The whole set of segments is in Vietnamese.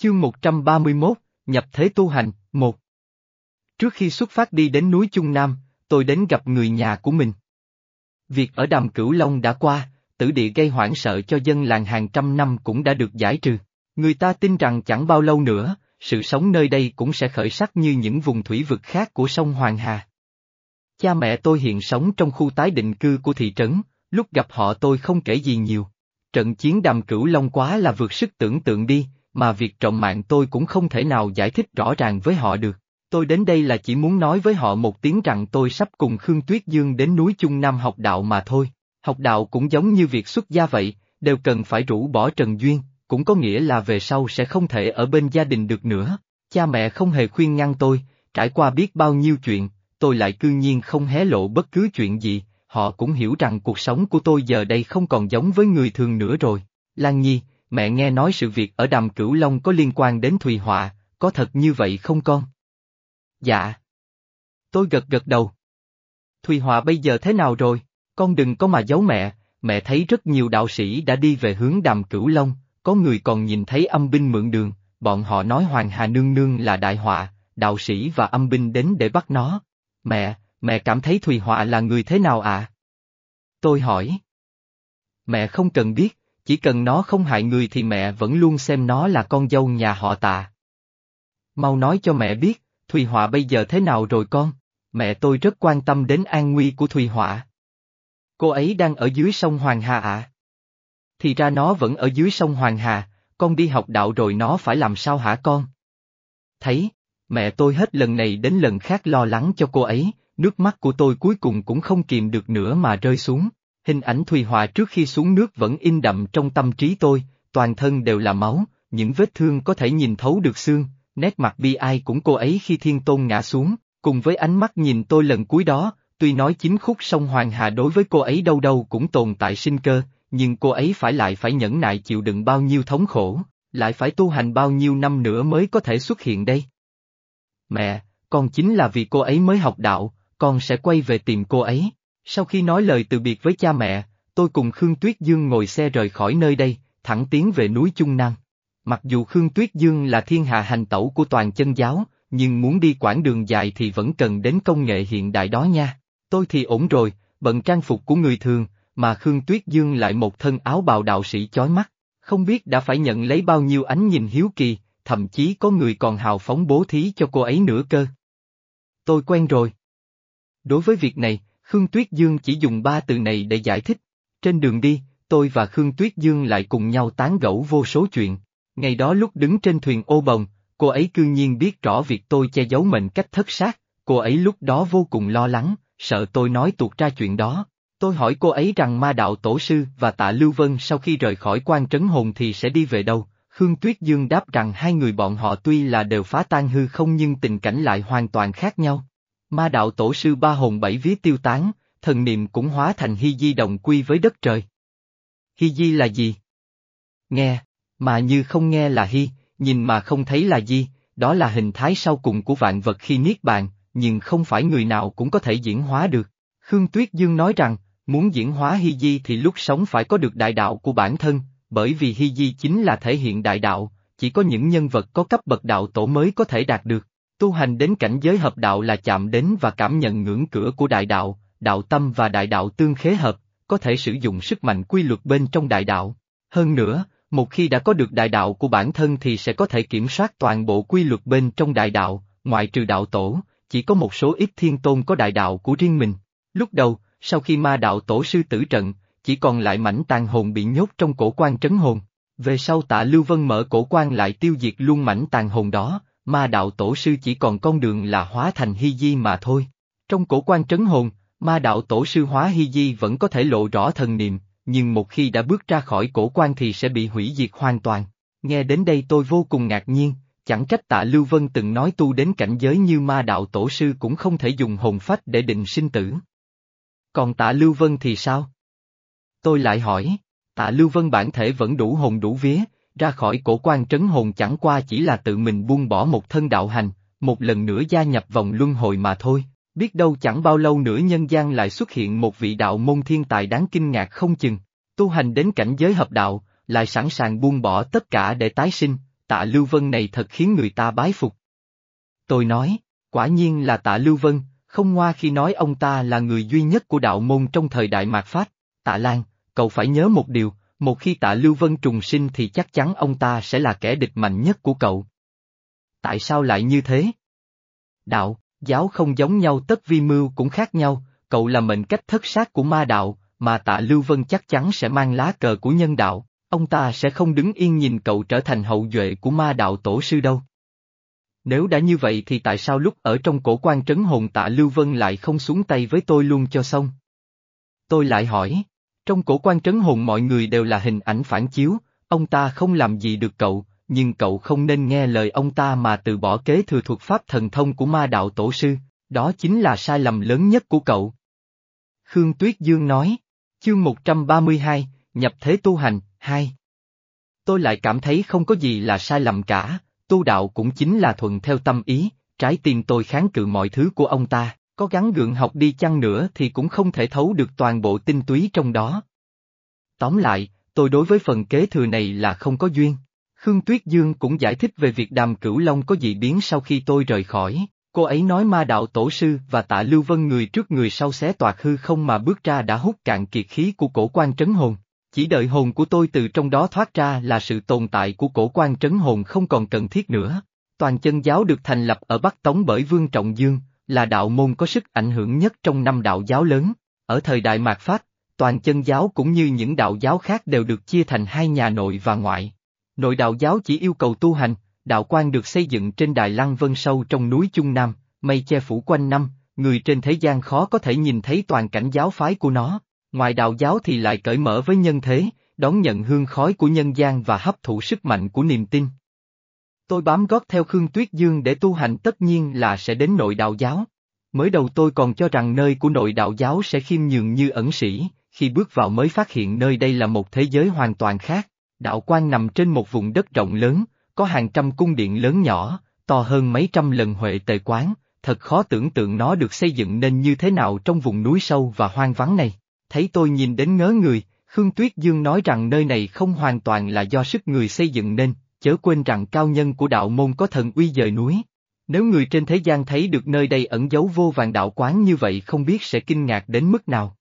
Chương 131, Nhập Thế Tu Hành, 1 Trước khi xuất phát đi đến núi Trung Nam, tôi đến gặp người nhà của mình. Việc ở đàm Cửu Long đã qua, tử địa gây hoảng sợ cho dân làng hàng trăm năm cũng đã được giải trừ. Người ta tin rằng chẳng bao lâu nữa, sự sống nơi đây cũng sẽ khởi sắc như những vùng thủy vực khác của sông Hoàng Hà. Cha mẹ tôi hiện sống trong khu tái định cư của thị trấn, lúc gặp họ tôi không kể gì nhiều. Trận chiến đàm cửu long quá là vượt sức tưởng tượng đi, mà việc trọng mạng tôi cũng không thể nào giải thích rõ ràng với họ được. Tôi đến đây là chỉ muốn nói với họ một tiếng rằng tôi sắp cùng Khương Tuyết Dương đến núi Trung Nam học đạo mà thôi. Học đạo cũng giống như việc xuất gia vậy, đều cần phải rũ bỏ Trần Duyên, cũng có nghĩa là về sau sẽ không thể ở bên gia đình được nữa. Cha mẹ không hề khuyên ngăn tôi, trải qua biết bao nhiêu chuyện, tôi lại cư nhiên không hé lộ bất cứ chuyện gì, họ cũng hiểu rằng cuộc sống của tôi giờ đây không còn giống với người thường nữa rồi. Lan Nhi, mẹ nghe nói sự việc ở đàm Cửu Long có liên quan đến Thùy Họa, có thật như vậy không con? Dạ. Tôi gật gật đầu. Thùy Họa bây giờ thế nào rồi? Con đừng có mà giấu mẹ, mẹ thấy rất nhiều đạo sĩ đã đi về hướng đàm Cửu Long, có người còn nhìn thấy âm binh mượn đường, bọn họ nói Hoàng Hà Nương Nương là đại họa, đạo sĩ và âm binh đến để bắt nó. Mẹ, mẹ cảm thấy Thùy Họa là người thế nào ạ? À? Tôi hỏi. Mẹ không cần biết, chỉ cần nó không hại người thì mẹ vẫn luôn xem nó là con dâu nhà họ tạ. Mau nói cho mẹ biết, Thùy Họa bây giờ thế nào rồi con? Mẹ tôi rất quan tâm đến an nguy của Thùy Họa. Cô ấy đang ở dưới sông Hoàng Hà ạ. À? Thì ra nó vẫn ở dưới sông Hoàng Hà, con đi học đạo rồi nó phải làm sao hả con? Thấy, mẹ tôi hết lần này đến lần khác lo lắng cho cô ấy, nước mắt của tôi cuối cùng cũng không kìm được nữa mà rơi xuống. Hình ảnh Thùy Hòa trước khi xuống nước vẫn in đậm trong tâm trí tôi, toàn thân đều là máu, những vết thương có thể nhìn thấu được xương, nét mặt bi ai cũng cô ấy khi thiên tôn ngã xuống, cùng với ánh mắt nhìn tôi lần cuối đó, tuy nói chính khúc sông Hoàng Hà đối với cô ấy đâu đâu cũng tồn tại sinh cơ, nhưng cô ấy phải lại phải nhẫn nại chịu đựng bao nhiêu thống khổ, lại phải tu hành bao nhiêu năm nữa mới có thể xuất hiện đây. Mẹ, con chính là vì cô ấy mới học đạo, con sẽ quay về tìm cô ấy. Sau khi nói lời từ biệt với cha mẹ, tôi cùng Khương Tuyết Dương ngồi xe rời khỏi nơi đây, thẳng tiến về núi Trung Nam. Mặc dù Khương Tuyết Dương là thiên hạ hành tẩu của toàn chân giáo, nhưng muốn đi quãng đường dài thì vẫn cần đến công nghệ hiện đại đó nha. Tôi thì ổn rồi, bận trang phục của người thường, mà Khương Tuyết Dương lại một thân áo bào đạo sĩ chói mắt, không biết đã phải nhận lấy bao nhiêu ánh nhìn hiếu kỳ, thậm chí có người còn hào phóng bố thí cho cô ấy nữa cơ. Tôi quen rồi. Đối với việc này, Khương Tuyết Dương chỉ dùng ba từ này để giải thích. Trên đường đi, tôi và Khương Tuyết Dương lại cùng nhau tán gẫu vô số chuyện. Ngày đó lúc đứng trên thuyền ô bồng, cô ấy cư nhiên biết rõ việc tôi che giấu mệnh cách thất sát, cô ấy lúc đó vô cùng lo lắng, sợ tôi nói tuột ra chuyện đó. Tôi hỏi cô ấy rằng ma đạo tổ sư và tạ Lưu Vân sau khi rời khỏi quan trấn hồn thì sẽ đi về đâu, Khương Tuyết Dương đáp rằng hai người bọn họ tuy là đều phá tan hư không nhưng tình cảnh lại hoàn toàn khác nhau. Ma đạo tổ sư ba hồn bảy vía tiêu tán, thần niệm cũng hóa thành hy di đồng quy với đất trời. Hy di là gì? Nghe, mà như không nghe là hy, nhìn mà không thấy là di, đó là hình thái sau cùng của vạn vật khi niết bàn, nhưng không phải người nào cũng có thể diễn hóa được. Khương Tuyết Dương nói rằng, muốn diễn hóa hy di thì lúc sống phải có được đại đạo của bản thân, bởi vì hy di chính là thể hiện đại đạo, chỉ có những nhân vật có cấp bậc đạo tổ mới có thể đạt được. Tu hành đến cảnh giới hợp đạo là chạm đến và cảm nhận ngưỡng cửa của đại đạo, đạo tâm và đại đạo tương khế hợp, có thể sử dụng sức mạnh quy luật bên trong đại đạo. Hơn nữa, một khi đã có được đại đạo của bản thân thì sẽ có thể kiểm soát toàn bộ quy luật bên trong đại đạo, ngoại trừ đạo tổ, chỉ có một số ít thiên tôn có đại đạo của riêng mình. Lúc đầu, sau khi ma đạo tổ sư tử trận, chỉ còn lại mảnh tàn hồn bị nhốt trong cổ quan trấn hồn. Về sau tạ Lưu Vân mở cổ quan lại tiêu diệt luôn mảnh tàn hồn đó, ma đạo tổ sư chỉ còn con đường là hóa thành hy di mà thôi. Trong cổ quan trấn hồn, ma đạo tổ sư hóa hy di vẫn có thể lộ rõ thần niệm, nhưng một khi đã bước ra khỏi cổ quan thì sẽ bị hủy diệt hoàn toàn. Nghe đến đây tôi vô cùng ngạc nhiên, chẳng trách tạ Lưu Vân từng nói tu đến cảnh giới như ma đạo tổ sư cũng không thể dùng hồn phách để định sinh tử. Còn tạ Lưu Vân thì sao? Tôi lại hỏi, tạ Lưu Vân bản thể vẫn đủ hồn đủ vía, ra khỏi cổ quan trấn hồn chẳng qua chỉ là tự mình buông bỏ một thân đạo hành, một lần nữa gia nhập vòng luân hồi mà thôi, biết đâu chẳng bao lâu nữa nhân gian lại xuất hiện một vị đạo môn thiên tài đáng kinh ngạc không chừng, tu hành đến cảnh giới hợp đạo, lại sẵn sàng buông bỏ tất cả để tái sinh, tạ Lưu Vân này thật khiến người ta bái phục. Tôi nói, quả nhiên là tạ Lưu Vân, không ngoa khi nói ông ta là người duy nhất của đạo môn trong thời đại mạt Pháp. Tạ Lan, cậu phải nhớ một điều, một khi tạ Lưu Vân trùng sinh thì chắc chắn ông ta sẽ là kẻ địch mạnh nhất của cậu. Tại sao lại như thế? Đạo, giáo không giống nhau tất vi mưu cũng khác nhau, cậu là mệnh cách thất sát của ma đạo, mà tạ Lưu Vân chắc chắn sẽ mang lá cờ của nhân đạo, ông ta sẽ không đứng yên nhìn cậu trở thành hậu duệ của ma đạo tổ sư đâu. Nếu đã như vậy thì tại sao lúc ở trong cổ quan trấn hồn tạ Lưu Vân lại không xuống tay với tôi luôn cho xong? Tôi lại hỏi, trong cổ quan trấn hồn mọi người đều là hình ảnh phản chiếu, ông ta không làm gì được cậu, nhưng cậu không nên nghe lời ông ta mà từ bỏ kế thừa thuật pháp thần thông của ma đạo tổ sư, đó chính là sai lầm lớn nhất của cậu. Khương Tuyết Dương nói, chương 132, nhập thế tu hành, 2. Tôi lại cảm thấy không có gì là sai lầm cả, tu đạo cũng chính là thuận theo tâm ý, trái tim tôi kháng cự mọi thứ của ông ta, có gắn gượng học đi chăng nữa thì cũng không thể thấu được toàn bộ tinh túy trong đó. Tóm lại, tôi đối với phần kế thừa này là không có duyên. Khương Tuyết Dương cũng giải thích về việc đàm cửu long có dị biến sau khi tôi rời khỏi. Cô ấy nói ma đạo tổ sư và tạ Lưu Vân người trước người sau xé toạc hư không mà bước ra đã hút cạn kiệt khí của cổ quan trấn hồn. Chỉ đợi hồn của tôi từ trong đó thoát ra là sự tồn tại của cổ quan trấn hồn không còn cần thiết nữa. Toàn chân giáo được thành lập ở Bắc Tống bởi Vương Trọng Dương, là đạo môn có sức ảnh hưởng nhất trong năm đạo giáo lớn. Ở thời đại mạt Pháp, toàn chân giáo cũng như những đạo giáo khác đều được chia thành hai nhà nội và ngoại. Nội đạo giáo chỉ yêu cầu tu hành, đạo quan được xây dựng trên đài lăng vân sâu trong núi Trung Nam, mây che phủ quanh năm, người trên thế gian khó có thể nhìn thấy toàn cảnh giáo phái của nó. Ngoài đạo giáo thì lại cởi mở với nhân thế, đón nhận hương khói của nhân gian và hấp thụ sức mạnh của niềm tin. Tôi bám gót theo Khương Tuyết Dương để tu hành tất nhiên là sẽ đến nội đạo giáo. Mới đầu tôi còn cho rằng nơi của nội đạo giáo sẽ khiêm nhường như ẩn sĩ, khi bước vào mới phát hiện nơi đây là một thế giới hoàn toàn khác. Đạo quan nằm trên một vùng đất rộng lớn, có hàng trăm cung điện lớn nhỏ, to hơn mấy trăm lần Huệ tề quán, thật khó tưởng tượng nó được xây dựng nên như thế nào trong vùng núi sâu và hoang vắng này. Thấy tôi nhìn đến ngớ người, Khương Tuyết Dương nói rằng nơi này không hoàn toàn là do sức người xây dựng nên, chớ quên rằng cao nhân của đạo môn có thần uy dời núi. Nếu người trên thế gian thấy được nơi đây ẩn giấu vô vàng đạo quán như vậy không biết sẽ kinh ngạc đến mức nào.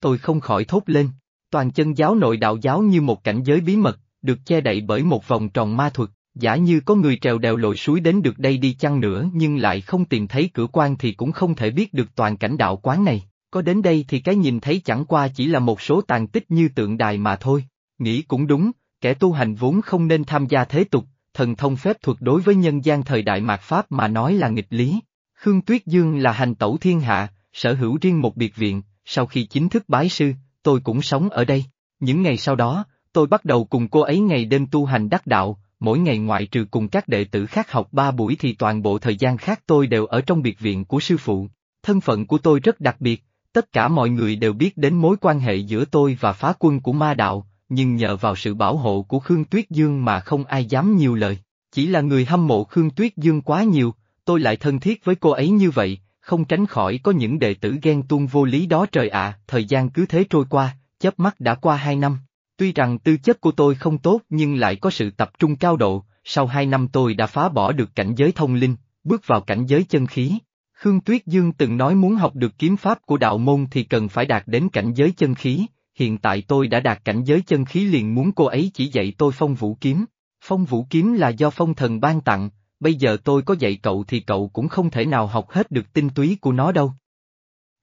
Tôi không khỏi thốt lên, toàn chân giáo nội đạo giáo như một cảnh giới bí mật, được che đậy bởi một vòng tròn ma thuật, giả như có người trèo đèo lội suối đến được đây đi chăng nữa nhưng lại không tìm thấy cửa quan thì cũng không thể biết được toàn cảnh đạo quán này, có đến đây thì cái nhìn thấy chẳng qua chỉ là một số tàn tích như tượng đài mà thôi, nghĩ cũng đúng, kẻ tu hành vốn không nên tham gia thế tục, thần thông phép thuật đối với nhân gian thời đại mạt Pháp mà nói là nghịch lý. Khương Tuyết Dương là hành tẩu thiên hạ, sở hữu riêng một biệt viện, sau khi chính thức bái sư, tôi cũng sống ở đây. Những ngày sau đó, tôi bắt đầu cùng cô ấy ngày đêm tu hành đắc đạo, mỗi ngày ngoại trừ cùng các đệ tử khác học ba buổi thì toàn bộ thời gian khác tôi đều ở trong biệt viện của sư phụ. Thân phận của tôi rất đặc biệt, tất cả mọi người đều biết đến mối quan hệ giữa tôi và phá quân của ma đạo, nhưng nhờ vào sự bảo hộ của Khương Tuyết Dương mà không ai dám nhiều lời. Chỉ là người hâm mộ Khương Tuyết Dương quá nhiều, tôi lại thân thiết với cô ấy như vậy, không tránh khỏi có những đệ tử ghen tuông vô lý đó trời ạ, thời gian cứ thế trôi qua, chớp mắt đã qua hai năm. Tuy rằng tư chất của tôi không tốt nhưng lại có sự tập trung cao độ, sau hai năm tôi đã phá bỏ được cảnh giới thông linh, bước vào cảnh giới chân khí. Khương Tuyết Dương từng nói muốn học được kiếm pháp của đạo môn thì cần phải đạt đến cảnh giới chân khí, hiện tại tôi đã đạt cảnh giới chân khí liền muốn cô ấy chỉ dạy tôi phong vũ kiếm. Phong vũ kiếm là do phong thần ban tặng, bây giờ tôi có dạy cậu thì cậu cũng không thể nào học hết được tinh túy của nó đâu.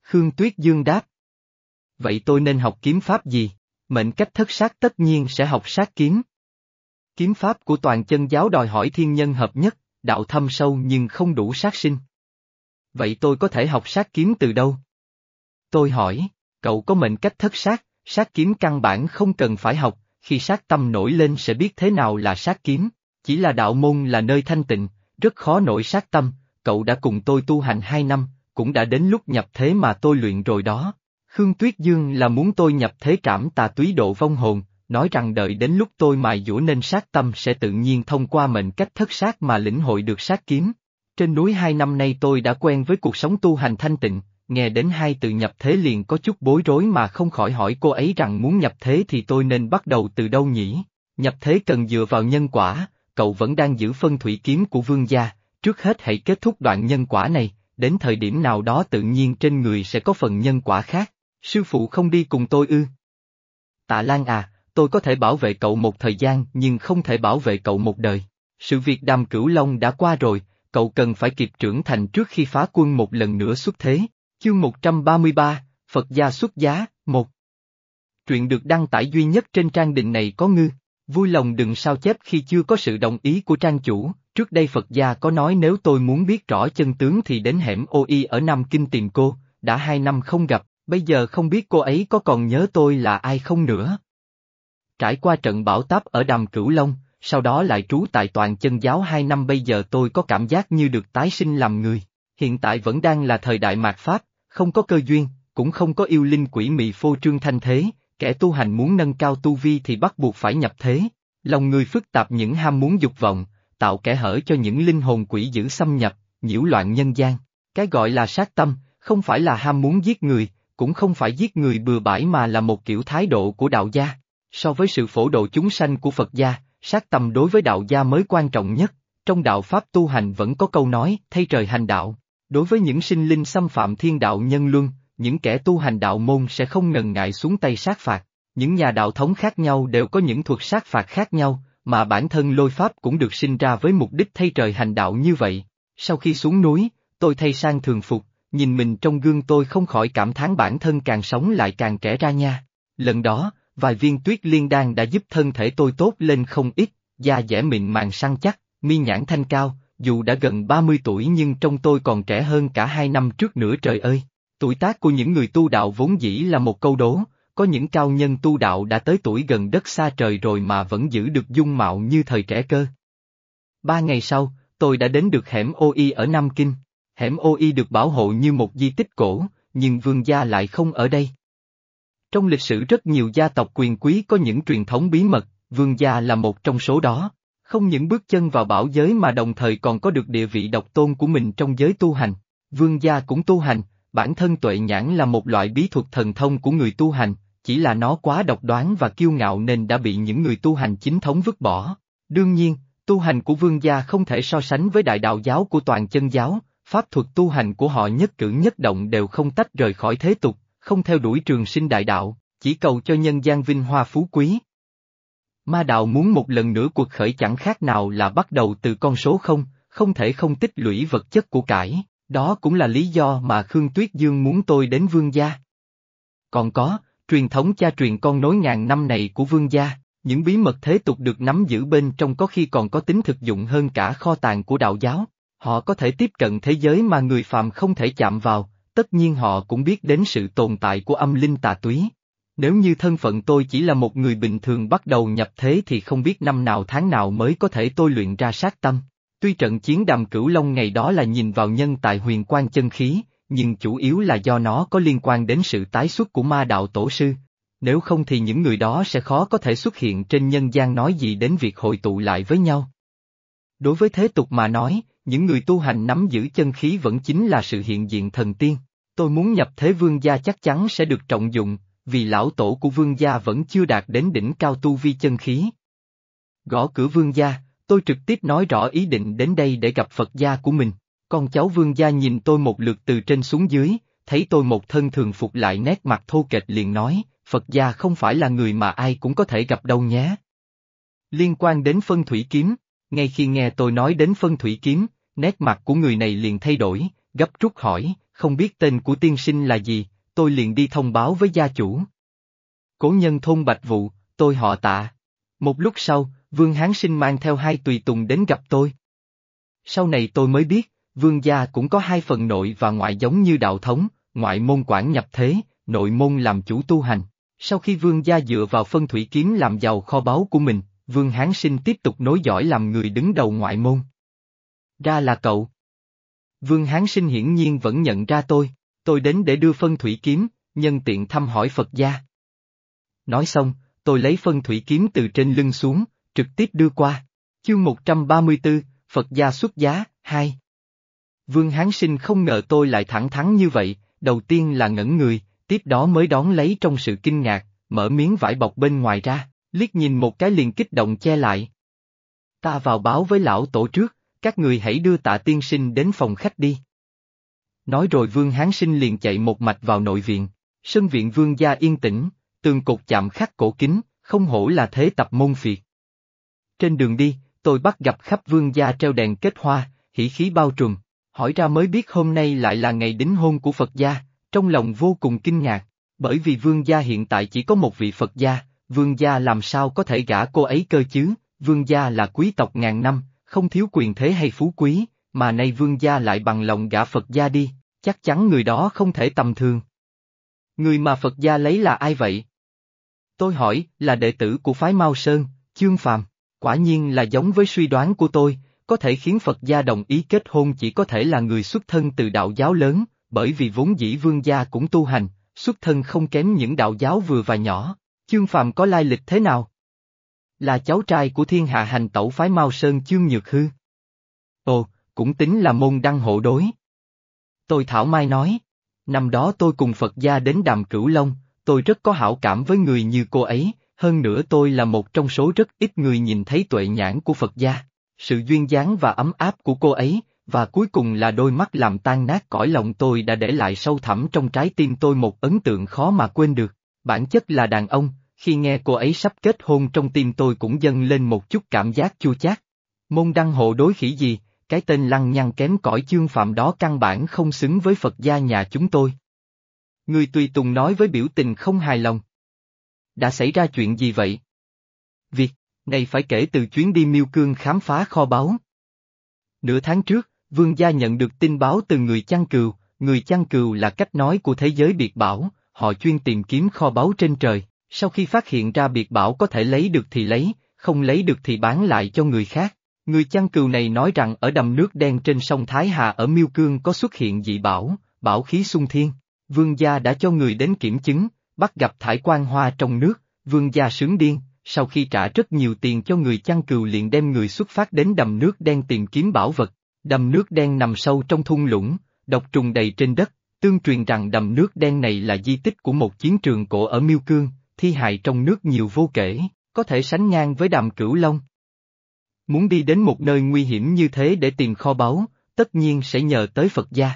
Khương Tuyết Dương đáp. Vậy tôi nên học kiếm pháp gì? Mệnh cách thất sát tất nhiên sẽ học sát kiếm. Kiếm pháp của toàn chân giáo đòi hỏi thiên nhân hợp nhất, đạo thâm sâu nhưng không đủ sát sinh. Vậy tôi có thể học sát kiếm từ đâu? Tôi hỏi, cậu có mệnh cách thất sát, sát kiếm căn bản không cần phải học, khi sát tâm nổi lên sẽ biết thế nào là sát kiếm, chỉ là đạo môn là nơi thanh tịnh, rất khó nổi sát tâm, cậu đã cùng tôi tu hành hai năm, cũng đã đến lúc nhập thế mà tôi luyện rồi đó. Khương Tuyết Dương là muốn tôi nhập thế trảm tà túy độ vong hồn, nói rằng đợi đến lúc tôi mài dũa nên sát tâm sẽ tự nhiên thông qua mệnh cách thất sát mà lĩnh hội được sát kiếm. Trên núi hai năm nay tôi đã quen với cuộc sống tu hành thanh tịnh, nghe đến hai từ nhập thế liền có chút bối rối mà không khỏi hỏi cô ấy rằng muốn nhập thế thì tôi nên bắt đầu từ đâu nhỉ? Nhập thế cần dựa vào nhân quả, cậu vẫn đang giữ phân thủy kiếm của vương gia, trước hết hãy kết thúc đoạn nhân quả này, đến thời điểm nào đó tự nhiên trên người sẽ có phần nhân quả khác. Sư phụ không đi cùng tôi ư? Tạ Lan à, tôi có thể bảo vệ cậu một thời gian nhưng không thể bảo vệ cậu một đời. Sự việc đàm cửu long đã qua rồi, cậu cần phải kịp trưởng thành trước khi phá quân một lần nữa xuất thế. Chương 133, Phật gia xuất giá, 1 Truyện được đăng tải duy nhất trên trang định này có ngư. Vui lòng đừng sao chép khi chưa có sự đồng ý của trang chủ, trước đây Phật gia có nói nếu tôi muốn biết rõ chân tướng thì đến hẻm Oi ở Nam Kinh tìm cô, đã hai năm không gặp, bây giờ không biết cô ấy có còn nhớ tôi là ai không nữa. Trải qua trận bão táp ở Đàm Cửu Long, sau đó lại trú tại toàn chân giáo hai năm bây giờ tôi có cảm giác như được tái sinh làm người. Hiện tại vẫn đang là thời đại mạt Pháp, không có cơ duyên, cũng không có yêu linh quỷ mị phô trương thanh thế, kẻ tu hành muốn nâng cao tu vi thì bắt buộc phải nhập thế. Lòng người phức tạp những ham muốn dục vọng, tạo kẻ hở cho những linh hồn quỷ dữ xâm nhập, nhiễu loạn nhân gian. Cái gọi là sát tâm, không phải là ham muốn giết người, cũng không phải giết người bừa bãi mà là một kiểu thái độ của đạo gia. So với sự phổ độ chúng sanh của Phật gia, sát tâm đối với đạo gia mới quan trọng nhất, trong đạo Pháp tu hành vẫn có câu nói, thay trời hành đạo. Đối với những sinh linh xâm phạm thiên đạo nhân luân, những kẻ tu hành đạo môn sẽ không ngần ngại xuống tay sát phạt. Những nhà đạo thống khác nhau đều có những thuật sát phạt khác nhau, mà bản thân lôi pháp cũng được sinh ra với mục đích thay trời hành đạo như vậy. Sau khi xuống núi, tôi thay sang thường phục, nhìn mình trong gương tôi không khỏi cảm thán bản thân càng sống lại càng trẻ ra nha. Lần đó, vài viên tuyết liên đan đã giúp thân thể tôi tốt lên không ít, da dẻ mịn màng săn chắc, mi nhãn thanh cao, dù đã gần 30 tuổi nhưng trong tôi còn trẻ hơn cả hai năm trước nữa trời ơi. Tuổi tác của những người tu đạo vốn dĩ là một câu đố, có những cao nhân tu đạo đã tới tuổi gần đất xa trời rồi mà vẫn giữ được dung mạo như thời trẻ cơ. Ba ngày sau, tôi đã đến được hẻm Oi ở Nam Kinh. Hẻm Oi được bảo hộ như một di tích cổ, nhưng vương gia lại không ở đây. Trong lịch sử rất nhiều gia tộc quyền quý có những truyền thống bí mật, vương gia là một trong số đó. Không những bước chân vào bảo giới mà đồng thời còn có được địa vị độc tôn của mình trong giới tu hành. Vương gia cũng tu hành, bản thân tuệ nhãn là một loại bí thuật thần thông của người tu hành, chỉ là nó quá độc đoán và kiêu ngạo nên đã bị những người tu hành chính thống vứt bỏ. Đương nhiên, tu hành của vương gia không thể so sánh với đại đạo giáo của toàn chân giáo, pháp thuật tu hành của họ nhất cử nhất động đều không tách rời khỏi thế tục, không theo đuổi trường sinh đại đạo, chỉ cầu cho nhân gian vinh hoa phú quý. Ma đạo muốn một lần nữa cuộc khởi chẳng khác nào là bắt đầu từ con số không, không thể không tích lũy vật chất của cải, đó cũng là lý do mà Khương Tuyết Dương muốn tôi đến vương gia. Còn có, truyền thống cha truyền con nối ngàn năm này của vương gia, những bí mật thế tục được nắm giữ bên trong có khi còn có tính thực dụng hơn cả kho tàng của đạo giáo. Họ có thể tiếp cận thế giới mà người phàm không thể chạm vào, tất nhiên họ cũng biết đến sự tồn tại của âm linh tà túy. Nếu như thân phận tôi chỉ là một người bình thường bắt đầu nhập thế thì không biết năm nào tháng nào mới có thể tôi luyện ra sát tâm. Tuy trận chiến đàm cửu long ngày đó là nhìn vào nhân tài huyền quan chân khí, nhưng chủ yếu là do nó có liên quan đến sự tái xuất của ma đạo tổ sư. Nếu không thì những người đó sẽ khó có thể xuất hiện trên nhân gian nói gì đến việc hội tụ lại với nhau. Đối với thế tục mà nói, những người tu hành nắm giữ chân khí vẫn chính là sự hiện diện thần tiên. Tôi muốn nhập thế vương gia chắc chắn sẽ được trọng dụng, vì lão tổ của vương gia vẫn chưa đạt đến đỉnh cao tu vi chân khí. Gõ cửa vương gia, tôi trực tiếp nói rõ ý định đến đây để gặp Phật gia của mình. Con cháu vương gia nhìn tôi một lượt từ trên xuống dưới, thấy tôi một thân thường phục lại nét mặt thô kệch liền nói, Phật gia không phải là người mà ai cũng có thể gặp đâu nhé. Liên quan đến phân thủy kiếm, ngay khi nghe tôi nói đến phân thủy kiếm, nét mặt của người này liền thay đổi, gấp rút hỏi, không biết tên của tiên sinh là gì, tôi liền đi thông báo với gia chủ. Cố nhân thôn Bạch Vụ, tôi họ tạ. Một lúc sau, Vương Hán Sinh mang theo hai tùy tùng đến gặp tôi. Sau này tôi mới biết, Vương gia cũng có hai phần nội và ngoại giống như đạo thống, ngoại môn quản nhập thế, nội môn làm chủ tu hành. Sau khi Vương gia dựa vào phân thủy kiếm làm giàu kho báu của mình, Vương Hán Sinh tiếp tục nối dõi làm người đứng đầu ngoại môn. Ra là cậu. Vương Hán Sinh hiển nhiên vẫn nhận ra tôi, tôi đến để đưa phân thủy kiếm, nhân tiện thăm hỏi Phật gia. Nói xong, tôi lấy phân thủy kiếm từ trên lưng xuống, trực tiếp đưa qua. Chương 134, Phật gia xuất giá, 2 Vương Hán Sinh không ngờ tôi lại thẳng thắn như vậy, đầu tiên là ngẩn người, tiếp đó mới đón lấy trong sự kinh ngạc, mở miếng vải bọc bên ngoài ra, liếc nhìn một cái liền kích động che lại. Ta vào báo với lão tổ trước, các người hãy đưa tạ tiên sinh đến phòng khách đi. Nói rồi Vương Hán Sinh liền chạy một mạch vào nội viện, sân viện Vương gia yên tĩnh, tường cột chạm khắc cổ kính, không hổ là thế tập môn phiệt. Trên đường đi, tôi bắt gặp khắp Vương gia treo đèn kết hoa, hỉ khí bao trùm, hỏi ra mới biết hôm nay lại là ngày đính hôn của Phật gia, trong lòng vô cùng kinh ngạc, bởi vì Vương gia hiện tại chỉ có một vị Phật gia, Vương gia làm sao có thể gả cô ấy cơ chứ, Vương gia là quý tộc ngàn năm, không thiếu quyền thế hay phú quý, mà nay Vương gia lại bằng lòng gả Phật gia đi, chắc chắn người đó không thể tầm thường. Người mà Phật gia lấy là ai vậy? Tôi hỏi, là đệ tử của phái Mao Sơn, Chương Phàm, quả nhiên là giống với suy đoán của tôi, có thể khiến Phật gia đồng ý kết hôn chỉ có thể là người xuất thân từ đạo giáo lớn, bởi vì vốn dĩ vương gia cũng tu hành, xuất thân không kém những đạo giáo vừa và nhỏ. Chương Phàm có lai lịch thế nào? Là cháu trai của thiên hạ hành tẩu phái Mao Sơn Chương Nhược Hư. Ồ, cũng tính là môn đăng hộ đối. Tôi Thảo Mai nói, năm đó tôi cùng Phật gia đến đàm cửu Long, tôi rất có hảo cảm với người như cô ấy, hơn nữa tôi là một trong số rất ít người nhìn thấy tuệ nhãn của Phật gia. Sự duyên dáng và ấm áp của cô ấy, và cuối cùng là đôi mắt làm tan nát cõi lòng tôi đã để lại sâu thẳm trong trái tim tôi một ấn tượng khó mà quên được. Bản chất là đàn ông, khi nghe cô ấy sắp kết hôn trong tim tôi cũng dâng lên một chút cảm giác chua chát. Môn đăng hộ đối khỉ gì, cái tên lăng nhăng kém cõi chương phạm đó căn bản không xứng với Phật gia nhà chúng tôi. Người tùy tùng nói với biểu tình không hài lòng. Đã xảy ra chuyện gì vậy? Việc, này phải kể từ chuyến đi miêu cương khám phá kho báu. Nửa tháng trước, vương gia nhận được tin báo từ người chăn cừu, người chăn cừu là cách nói của thế giới biệt bảo, họ chuyên tìm kiếm kho báu trên trời, sau khi phát hiện ra biệt bảo có thể lấy được thì lấy, không lấy được thì bán lại cho người khác. Người chăn cừu này nói rằng ở đầm nước đen trên sông Thái Hà ở Miêu Cương có xuất hiện dị bảo, bảo khí sung thiên. Vương gia đã cho người đến kiểm chứng, bắt gặp thải quan hoa trong nước, vương gia sướng điên, sau khi trả rất nhiều tiền cho người chăn cừu liền đem người xuất phát đến đầm nước đen tìm kiếm bảo vật. Đầm nước đen nằm sâu trong thung lũng, độc trùng đầy trên đất, tương truyền rằng đầm nước đen này là di tích của một chiến trường cổ ở Miêu Cương, thi hại trong nước nhiều vô kể, có thể sánh ngang với đàm cửu long. Muốn đi đến một nơi nguy hiểm như thế để tìm kho báu, tất nhiên sẽ nhờ tới Phật gia.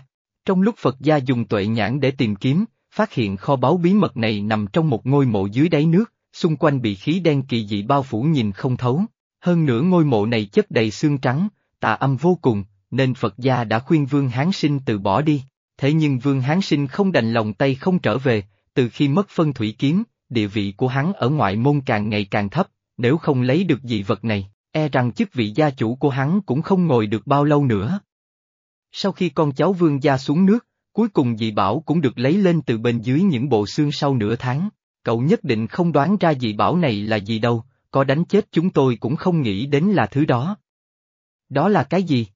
Trong lúc Phật gia dùng tuệ nhãn để tìm kiếm, phát hiện kho báu bí mật này nằm trong một ngôi mộ dưới đáy nước, xung quanh bị khí đen kỳ dị bao phủ nhìn không thấu. Hơn nữa ngôi mộ này chất đầy xương trắng, tà âm vô cùng, nên Phật gia đã khuyên Vương Hán Sinh từ bỏ đi. Thế nhưng Vương Hán Sinh không đành lòng tay không trở về, từ khi mất phân thủy kiếm, địa vị của hắn ở ngoại môn càng ngày càng thấp, nếu không lấy được dị vật này, e rằng chức vị gia chủ của hắn cũng không ngồi được bao lâu nữa. Sau khi con cháu vương gia xuống nước, cuối cùng dị bảo cũng được lấy lên từ bên dưới những bộ xương sau nửa tháng, cậu nhất định không đoán ra dị bảo này là gì đâu, có đánh chết chúng tôi cũng không nghĩ đến là thứ đó. Đó là cái gì?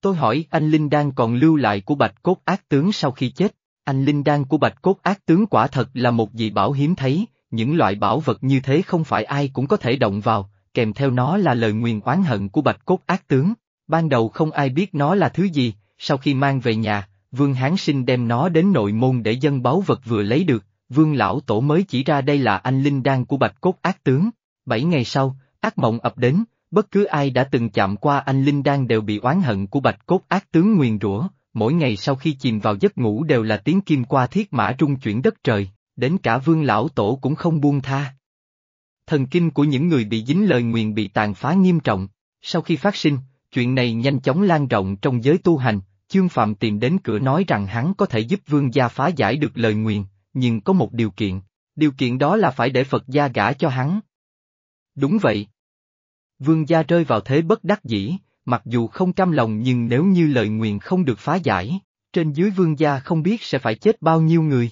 Tôi hỏi anh Linh Đan còn lưu lại của bạch cốt ác tướng sau khi chết, anh Linh Đan của bạch cốt ác tướng quả thật là một dị bảo hiếm thấy, những loại bảo vật như thế không phải ai cũng có thể động vào, kèm theo nó là lời nguyền oán hận của bạch cốt ác tướng. Ban đầu không ai biết nó là thứ gì, sau khi mang về nhà, Vương Hán Sinh đem nó đến nội môn để dân báu vật vừa lấy được, Vương Lão Tổ mới chỉ ra đây là anh Linh Đan của bạch cốt ác tướng. Bảy ngày sau, ác mộng ập đến, bất cứ ai đã từng chạm qua anh Linh Đan đều bị oán hận của bạch cốt ác tướng nguyền rủa, mỗi ngày sau khi chìm vào giấc ngủ đều là tiếng kim qua thiết mã trung chuyển đất trời, đến cả Vương Lão Tổ cũng không buông tha. Thần kinh của những người bị dính lời nguyền bị tàn phá nghiêm trọng, sau khi phát sinh, chuyện này nhanh chóng lan rộng trong giới tu hành, Chương Phạm tìm đến cửa nói rằng hắn có thể giúp vương gia phá giải được lời nguyền, nhưng có một điều kiện, điều kiện đó là phải để Phật gia gả cho hắn. Đúng vậy. Vương gia rơi vào thế bất đắc dĩ, mặc dù không cam lòng nhưng nếu như lời nguyền không được phá giải, trên dưới vương gia không biết sẽ phải chết bao nhiêu người.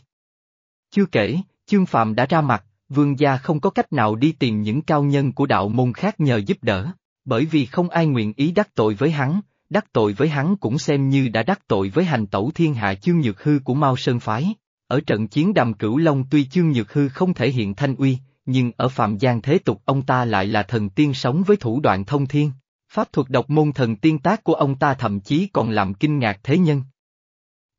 Chưa kể, Chương Phạm đã ra mặt, vương gia không có cách nào đi tìm những cao nhân của đạo môn khác nhờ giúp đỡ, bởi vì không ai nguyện ý đắc tội với hắn, đắc tội với hắn cũng xem như đã đắc tội với hành tẩu thiên hạ chương nhược hư của Mao Sơn Phái. Ở trận chiến đàm cửu Long tuy chương nhược hư không thể hiện thanh uy, nhưng ở phạm gian thế tục ông ta lại là thần tiên sống với thủ đoạn thông thiên. Pháp thuật độc môn thần tiên tác của ông ta thậm chí còn làm kinh ngạc thế nhân.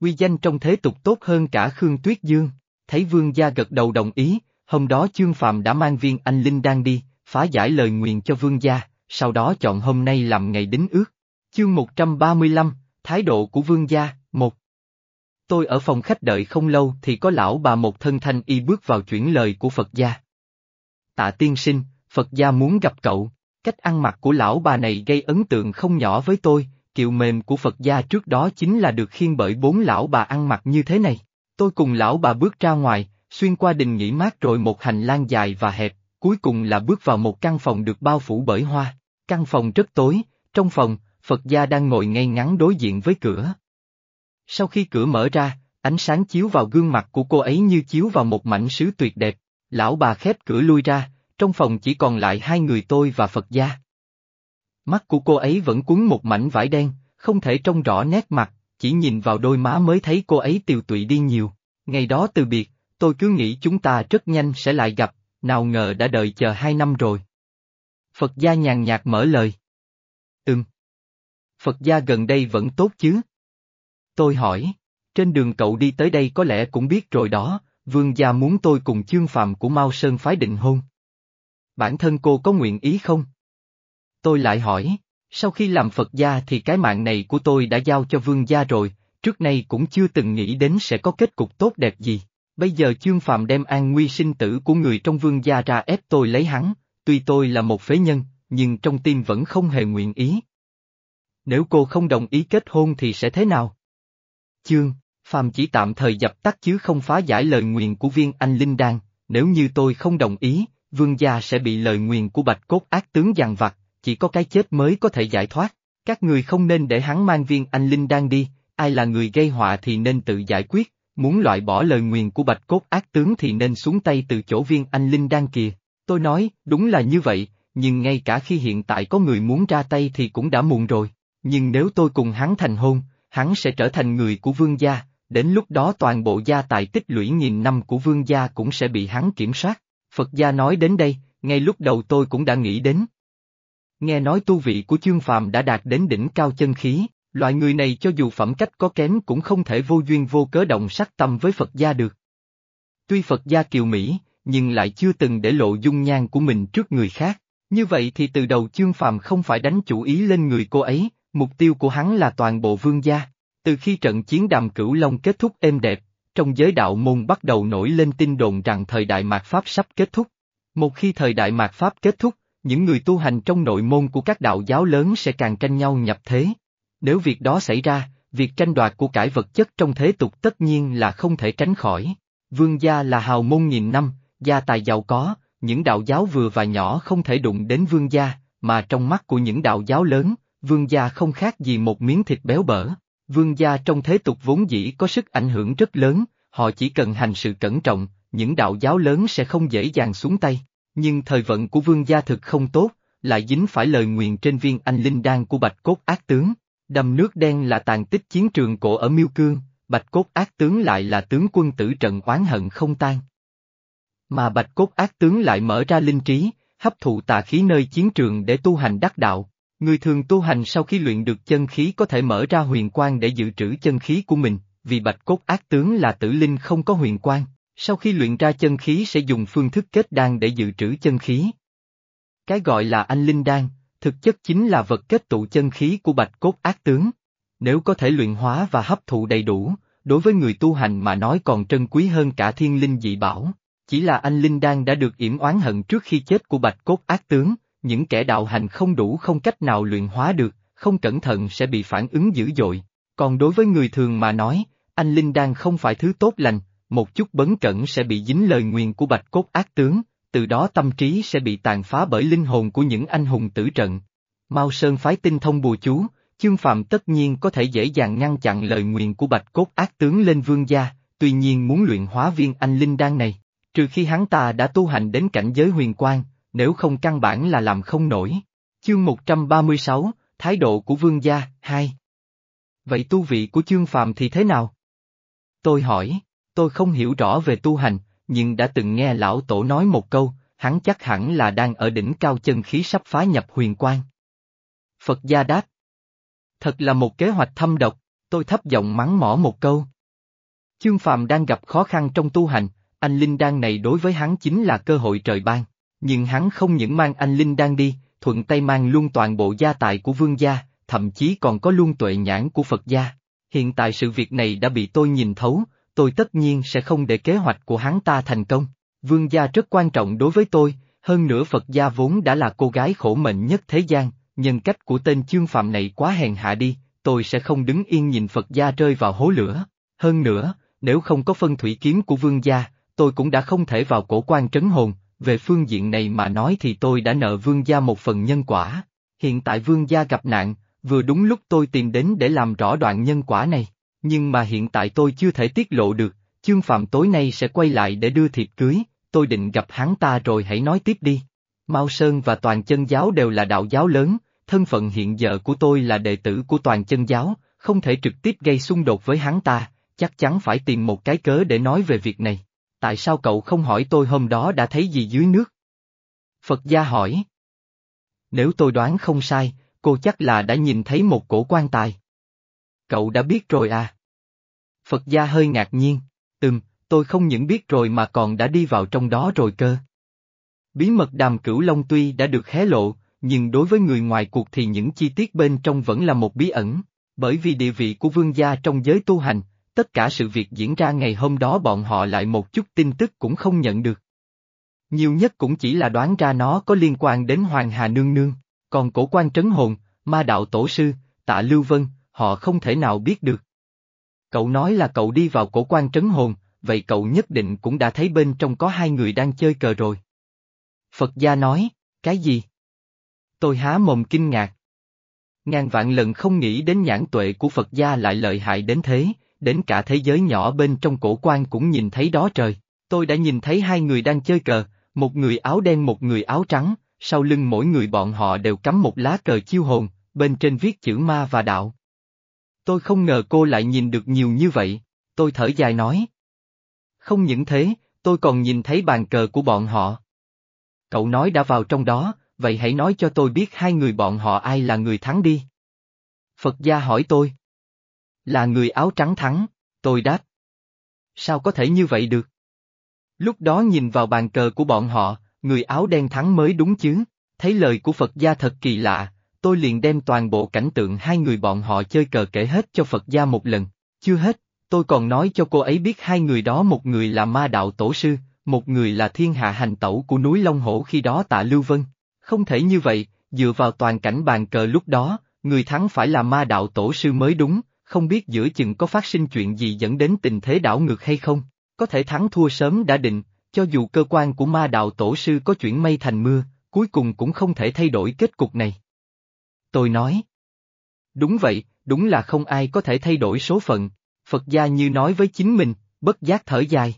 Quy danh trong thế tục tốt hơn cả Khương Tuyết Dương, thấy vương gia gật đầu đồng ý, hôm đó chương phạm đã mang viên anh Linh đang đi, phá giải lời nguyện cho vương gia, sau đó chọn hôm nay làm ngày đính ước. Chương 135, Thái độ của vương gia, một Tôi ở phòng khách đợi không lâu thì có lão bà một thân thanh y bước vào chuyển lời của Phật gia. Tạ tiên sinh, Phật gia muốn gặp cậu, cách ăn mặc của lão bà này gây ấn tượng không nhỏ với tôi, kiệu mềm của Phật gia trước đó chính là được khiên bởi bốn lão bà ăn mặc như thế này. Tôi cùng lão bà bước ra ngoài, xuyên qua đình nghỉ mát rồi một hành lang dài và hẹp, cuối cùng là bước vào một căn phòng được bao phủ bởi hoa. Căn phòng rất tối, trong phòng, Phật gia đang ngồi ngay ngắn đối diện với cửa. Sau khi cửa mở ra, ánh sáng chiếu vào gương mặt của cô ấy như chiếu vào một mảnh sứ tuyệt đẹp, lão bà khép cửa lui ra, trong phòng chỉ còn lại hai người tôi và Phật gia. Mắt của cô ấy vẫn cuốn một mảnh vải đen, không thể trông rõ nét mặt, chỉ nhìn vào đôi má mới thấy cô ấy tiều tụy đi nhiều. Ngày đó từ biệt, tôi cứ nghĩ chúng ta rất nhanh sẽ lại gặp, nào ngờ đã đợi chờ hai năm rồi. Phật gia nhàn nhạt mở lời. Ừm. Phật gia gần đây vẫn tốt chứ? Tôi hỏi, trên đường cậu đi tới đây có lẽ cũng biết rồi đó, vương gia muốn tôi cùng chương phàm của Mao Sơn phái định hôn. Bản thân cô có nguyện ý không? Tôi lại hỏi, sau khi làm Phật gia thì cái mạng này của tôi đã giao cho vương gia rồi, trước nay cũng chưa từng nghĩ đến sẽ có kết cục tốt đẹp gì. Bây giờ chương phạm đem an nguy sinh tử của người trong vương gia ra ép tôi lấy hắn, tuy tôi là một phế nhân, nhưng trong tim vẫn không hề nguyện ý. Nếu cô không đồng ý kết hôn thì sẽ thế nào? Chương, Phàm chỉ tạm thời dập tắt chứ không phá giải lời nguyện của viên anh Linh Đan, nếu như tôi không đồng ý, vương gia sẽ bị lời nguyền của bạch cốt ác tướng giằng vặt, chỉ có cái chết mới có thể giải thoát. Các người không nên để hắn mang viên anh Linh Đan đi, ai là người gây họa thì nên tự giải quyết, muốn loại bỏ lời nguyền của bạch cốt ác tướng thì nên xuống tay từ chỗ viên anh Linh đang kìa. Tôi nói, đúng là như vậy, nhưng ngay cả khi hiện tại có người muốn ra tay thì cũng đã muộn rồi. Nhưng nếu tôi cùng hắn thành hôn, hắn sẽ trở thành người của vương gia, đến lúc đó toàn bộ gia tài tích lũy nghìn năm của vương gia cũng sẽ bị hắn kiểm soát. Phật gia nói đến đây, ngay lúc đầu tôi cũng đã nghĩ đến. Nghe nói tu vị của chương phàm đã đạt đến đỉnh cao chân khí, loại người này cho dù phẩm cách có kém cũng không thể vô duyên vô cớ động sắc tâm với Phật gia được. Tuy Phật gia kiều Mỹ, nhưng lại chưa từng để lộ dung nhan của mình trước người khác. Như vậy thì từ đầu chương phàm không phải đánh chủ ý lên người cô ấy, mục tiêu của hắn là toàn bộ vương gia. Từ khi trận chiến đàm cửu long kết thúc êm đẹp, trong giới đạo môn bắt đầu nổi lên tin đồn rằng thời đại mạt Pháp sắp kết thúc. Một khi thời đại mạt Pháp kết thúc, những người tu hành trong nội môn của các đạo giáo lớn sẽ càng tranh nhau nhập thế. Nếu việc đó xảy ra, việc tranh đoạt của cải vật chất trong thế tục tất nhiên là không thể tránh khỏi. Vương gia là hào môn nghìn năm, gia tài giàu có, những đạo giáo vừa và nhỏ không thể đụng đến vương gia, mà trong mắt của những đạo giáo lớn, vương gia không khác gì một miếng thịt béo bở. Vương gia trong thế tục vốn dĩ có sức ảnh hưởng rất lớn, họ chỉ cần hành sự cẩn trọng, những đạo giáo lớn sẽ không dễ dàng xuống tay. Nhưng thời vận của vương gia thực không tốt, lại dính phải lời nguyện trên viên anh linh đan của bạch cốt ác tướng. Đầm nước đen là tàn tích chiến trường cổ ở Miêu Cương, bạch cốt ác tướng lại là tướng quân tử trận oán hận không tan. Mà bạch cốt ác tướng lại mở ra linh trí, hấp thụ tà khí nơi chiến trường để tu hành đắc đạo. Người thường tu hành sau khi luyện được chân khí có thể mở ra huyền quang để dự trữ chân khí của mình, vì bạch cốt ác tướng là tử linh không có huyền quang, sau khi luyện ra chân khí sẽ dùng phương thức kết đan để dự trữ chân khí. Cái gọi là anh linh đan, thực chất chính là vật kết tụ chân khí của bạch cốt ác tướng. Nếu có thể luyện hóa và hấp thụ đầy đủ, đối với người tu hành mà nói còn trân quý hơn cả thiên linh dị bảo. Chỉ là anh linh đan đã được yểm oán hận trước khi chết của bạch cốt ác tướng, những kẻ đạo hành không đủ không cách nào luyện hóa được, không cẩn thận sẽ bị phản ứng dữ dội. Còn đối với người thường mà nói, anh Linh Đan không phải thứ tốt lành, một chút bấn cẩn sẽ bị dính lời nguyền của bạch cốt ác tướng, từ đó tâm trí sẽ bị tàn phá bởi linh hồn của những anh hùng tử trận. Mao Sơn phái tinh thông bùa chú, chương phạm tất nhiên có thể dễ dàng ngăn chặn lời nguyền của bạch cốt ác tướng lên vương gia, tuy nhiên muốn luyện hóa viên anh linh đan này, trừ khi hắn ta đã tu hành đến cảnh giới huyền quang, nếu không căn bản là làm không nổi. Chương 136, Thái độ của vương gia, 2 Vậy tu vị của chương phàm thì thế nào? Tôi hỏi, tôi không hiểu rõ về tu hành, nhưng đã từng nghe lão tổ nói một câu, hắn chắc hẳn là đang ở đỉnh cao chân khí sắp phá nhập huyền quan. Phật gia đáp. Thật là một kế hoạch thâm độc, tôi thấp giọng mắng mỏ một câu. Chương Phàm đang gặp khó khăn trong tu hành, anh Linh Đan này đối với hắn chính là cơ hội trời ban, nhưng hắn không những mang anh Linh Đan đi, thuận tay mang luôn toàn bộ gia tài của vương gia, thậm chí còn có luôn tuệ nhãn của Phật gia. Hiện tại sự việc này đã bị tôi nhìn thấu, tôi tất nhiên sẽ không để kế hoạch của hắn ta thành công. Vương gia rất quan trọng đối với tôi, hơn nữa Phật gia vốn đã là cô gái khổ mệnh nhất thế gian, nhân cách của tên chương phạm này quá hèn hạ đi, tôi sẽ không đứng yên nhìn Phật gia rơi vào hố lửa. Hơn nữa, nếu không có phân thủy kiếm của vương gia, tôi cũng đã không thể vào cổ quan trấn hồn, về phương diện này mà nói thì tôi đã nợ vương gia một phần nhân quả. Hiện tại vương gia gặp nạn, vừa đúng lúc tôi tìm đến để làm rõ đoạn nhân quả này, nhưng mà hiện tại tôi chưa thể tiết lộ được, chương phạm tối nay sẽ quay lại để đưa thiệp cưới, tôi định gặp hắn ta rồi hãy nói tiếp đi. Mao Sơn và toàn chân giáo đều là đạo giáo lớn, thân phận hiện giờ của tôi là đệ tử của toàn chân giáo, không thể trực tiếp gây xung đột với hắn ta, chắc chắn phải tìm một cái cớ để nói về việc này. Tại sao cậu không hỏi tôi hôm đó đã thấy gì dưới nước? Phật gia hỏi. Nếu tôi đoán không sai, cô chắc là đã nhìn thấy một cổ quan tài. Cậu đã biết rồi à? Phật gia hơi ngạc nhiên, ừm, tôi không những biết rồi mà còn đã đi vào trong đó rồi cơ. Bí mật đàm cửu Long tuy đã được hé lộ, nhưng đối với người ngoài cuộc thì những chi tiết bên trong vẫn là một bí ẩn, bởi vì địa vị của vương gia trong giới tu hành, tất cả sự việc diễn ra ngày hôm đó bọn họ lại một chút tin tức cũng không nhận được. Nhiều nhất cũng chỉ là đoán ra nó có liên quan đến Hoàng Hà Nương Nương, còn cổ quan trấn hồn, ma đạo tổ sư, tạ Lưu Vân, họ không thể nào biết được. Cậu nói là cậu đi vào cổ quan trấn hồn, vậy cậu nhất định cũng đã thấy bên trong có hai người đang chơi cờ rồi. Phật gia nói, cái gì? Tôi há mồm kinh ngạc. Ngàn vạn lần không nghĩ đến nhãn tuệ của Phật gia lại lợi hại đến thế, đến cả thế giới nhỏ bên trong cổ quan cũng nhìn thấy đó trời. Tôi đã nhìn thấy hai người đang chơi cờ, một người áo đen một người áo trắng, sau lưng mỗi người bọn họ đều cắm một lá cờ chiêu hồn, bên trên viết chữ ma và đạo. Tôi không ngờ cô lại nhìn được nhiều như vậy, tôi thở dài nói. Không những thế, tôi còn nhìn thấy bàn cờ của bọn họ. Cậu nói đã vào trong đó, vậy hãy nói cho tôi biết hai người bọn họ ai là người thắng đi. Phật gia hỏi tôi. Là người áo trắng thắng, tôi đáp. Sao có thể như vậy được? Lúc đó nhìn vào bàn cờ của bọn họ, người áo đen thắng mới đúng chứ, thấy lời của Phật gia thật kỳ lạ, tôi liền đem toàn bộ cảnh tượng hai người bọn họ chơi cờ kể hết cho Phật gia một lần, chưa hết, tôi còn nói cho cô ấy biết hai người đó một người là ma đạo tổ sư, một người là thiên hạ hành tẩu của núi Long Hổ khi đó tạ Lưu Vân. Không thể như vậy, dựa vào toàn cảnh bàn cờ lúc đó, người thắng phải là ma đạo tổ sư mới đúng, không biết giữa chừng có phát sinh chuyện gì dẫn đến tình thế đảo ngược hay không, có thể thắng thua sớm đã định, cho dù cơ quan của ma đạo tổ sư có chuyển mây thành mưa, cuối cùng cũng không thể thay đổi kết cục này. Tôi nói. Đúng vậy, đúng là không ai có thể thay đổi số phận, Phật gia như nói với chính mình, bất giác thở dài.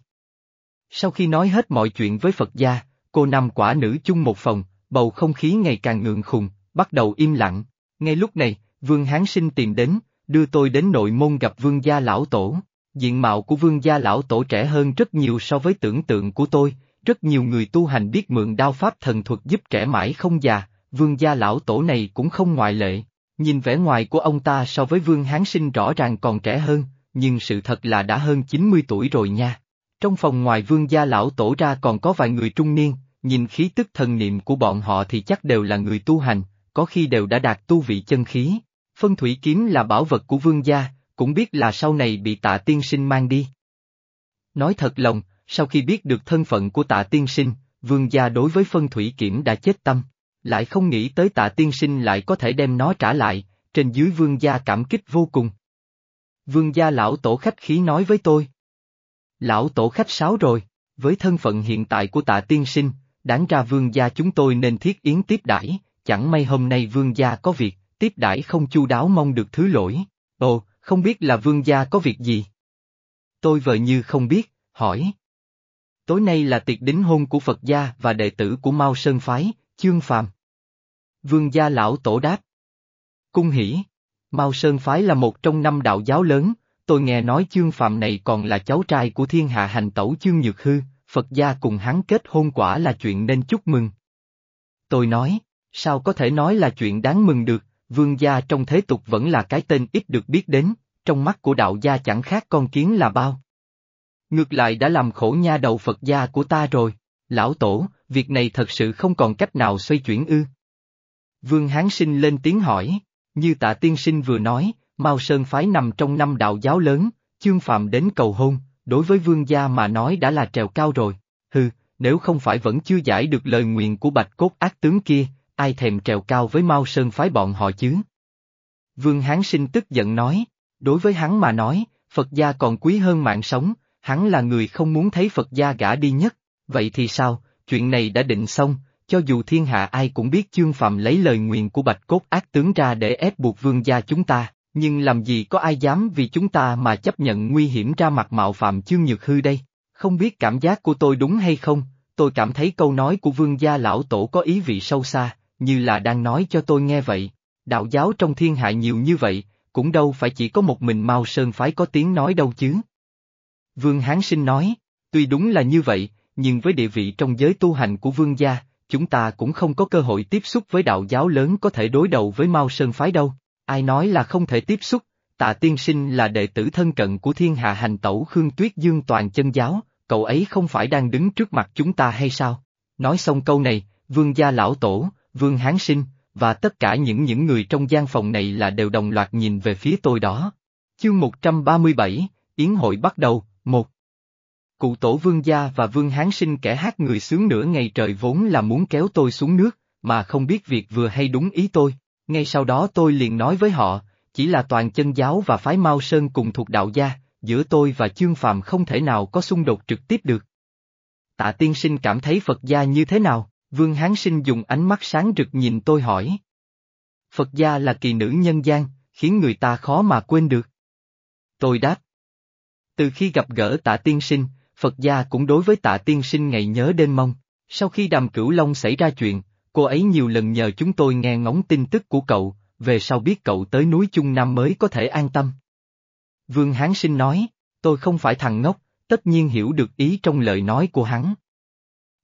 Sau khi nói hết mọi chuyện với Phật gia, cô nằm quả nữ chung một phòng, bầu không khí ngày càng ngượng khùng, bắt đầu im lặng. Ngay lúc này, Vương Hán Sinh tìm đến, đưa tôi đến nội môn gặp Vương gia lão tổ. Diện mạo của Vương gia lão tổ trẻ hơn rất nhiều so với tưởng tượng của tôi, rất nhiều người tu hành biết mượn đao pháp thần thuật giúp trẻ mãi không già, Vương gia lão tổ này cũng không ngoại lệ. Nhìn vẻ ngoài của ông ta so với Vương Hán Sinh rõ ràng còn trẻ hơn, nhưng sự thật là đã hơn 90 tuổi rồi nha. Trong phòng ngoài Vương gia lão tổ ra còn có vài người trung niên, nhìn khí tức thần niệm của bọn họ thì chắc đều là người tu hành, có khi đều đã đạt tu vị chân khí. Phân thủy kiếm là bảo vật của vương gia, cũng biết là sau này bị tạ tiên sinh mang đi. Nói thật lòng, sau khi biết được thân phận của tạ tiên sinh, vương gia đối với phân thủy kiểm đã chết tâm, lại không nghĩ tới tạ tiên sinh lại có thể đem nó trả lại, trên dưới vương gia cảm kích vô cùng. Vương gia lão tổ khách khí nói với tôi. Lão tổ khách sáo rồi, với thân phận hiện tại của tạ tiên sinh, đáng ra vương gia chúng tôi nên thiết yến tiếp đãi, chẳng may hôm nay vương gia có việc, tiếp đãi không chu đáo mong được thứ lỗi. Ồ, không biết là vương gia có việc gì? Tôi vợ như không biết, hỏi. Tối nay là tiệc đính hôn của Phật gia và đệ tử của Mao Sơn Phái, Chương Phàm. Vương gia lão tổ đáp. Cung hỷ, Mao Sơn Phái là một trong năm đạo giáo lớn, tôi nghe nói Chương Phàm này còn là cháu trai của thiên hạ hành tẩu Chương Nhược Hư, Phật gia cùng hắn kết hôn quả là chuyện nên chúc mừng. Tôi nói, sao có thể nói là chuyện đáng mừng được, vương gia trong thế tục vẫn là cái tên ít được biết đến, trong mắt của đạo gia chẳng khác con kiến là bao. Ngược lại đã làm khổ nha đầu Phật gia của ta rồi, lão tổ, việc này thật sự không còn cách nào xoay chuyển ư. Vương Hán Sinh lên tiếng hỏi, như tạ tiên sinh vừa nói, Mao Sơn phái nằm trong năm đạo giáo lớn, chương phạm đến cầu hôn, đối với vương gia mà nói đã là trèo cao rồi, hừ, nếu không phải vẫn chưa giải được lời nguyện của bạch cốt ác tướng kia, ai thèm trèo cao với Mao Sơn phái bọn họ chứ? Vương Hán Sinh tức giận nói, đối với hắn mà nói, Phật gia còn quý hơn mạng sống, hắn là người không muốn thấy Phật gia gã đi nhất, vậy thì sao, chuyện này đã định xong, cho dù thiên hạ ai cũng biết chương phạm lấy lời nguyện của bạch cốt ác tướng ra để ép buộc vương gia chúng ta, nhưng làm gì có ai dám vì chúng ta mà chấp nhận nguy hiểm ra mặt mạo phạm chương nhược hư đây, không biết cảm giác của tôi đúng hay không, tôi cảm thấy câu nói của vương gia lão tổ có ý vị sâu xa, như là đang nói cho tôi nghe vậy, đạo giáo trong thiên hạ nhiều như vậy, cũng đâu phải chỉ có một mình Mao Sơn phái có tiếng nói đâu chứ. Vương Hán Sinh nói, tuy đúng là như vậy, nhưng với địa vị trong giới tu hành của vương gia, chúng ta cũng không có cơ hội tiếp xúc với đạo giáo lớn có thể đối đầu với Mao Sơn phái đâu. Ai nói là không thể tiếp xúc, tạ tiên sinh là đệ tử thân cận của thiên hạ hành tẩu Khương Tuyết Dương toàn chân giáo, cậu ấy không phải đang đứng trước mặt chúng ta hay sao? Nói xong câu này, vương gia lão tổ, vương hán sinh, và tất cả những những người trong gian phòng này là đều đồng loạt nhìn về phía tôi đó. Chương 137, Yến hội bắt đầu, một Cụ tổ vương gia và vương hán sinh kẻ hát người sướng nửa ngày trời vốn là muốn kéo tôi xuống nước, mà không biết việc vừa hay đúng ý tôi. Ngay sau đó tôi liền nói với họ, chỉ là toàn chân giáo và phái Mao Sơn cùng thuộc đạo gia, giữa tôi và chương phàm không thể nào có xung đột trực tiếp được. Tạ tiên sinh cảm thấy Phật gia như thế nào? Vương Hán Sinh dùng ánh mắt sáng rực nhìn tôi hỏi. Phật gia là kỳ nữ nhân gian, khiến người ta khó mà quên được. Tôi đáp. Từ khi gặp gỡ tạ tiên sinh, Phật gia cũng đối với tạ tiên sinh ngày nhớ đêm mong. Sau khi đàm cửu long xảy ra chuyện, cô ấy nhiều lần nhờ chúng tôi nghe ngóng tin tức của cậu, về sau biết cậu tới núi Trung Nam mới có thể an tâm. Vương Hán Sinh nói, tôi không phải thằng ngốc, tất nhiên hiểu được ý trong lời nói của hắn.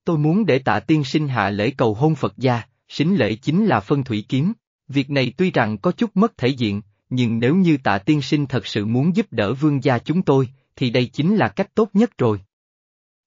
Tôi muốn để tạ tiên sinh hạ lễ cầu hôn Phật gia, xính lễ chính là phân thủy kiếm. Việc này tuy rằng có chút mất thể diện, nhưng nếu như tạ tiên sinh thật sự muốn giúp đỡ vương gia chúng tôi, thì đây chính là cách tốt nhất rồi.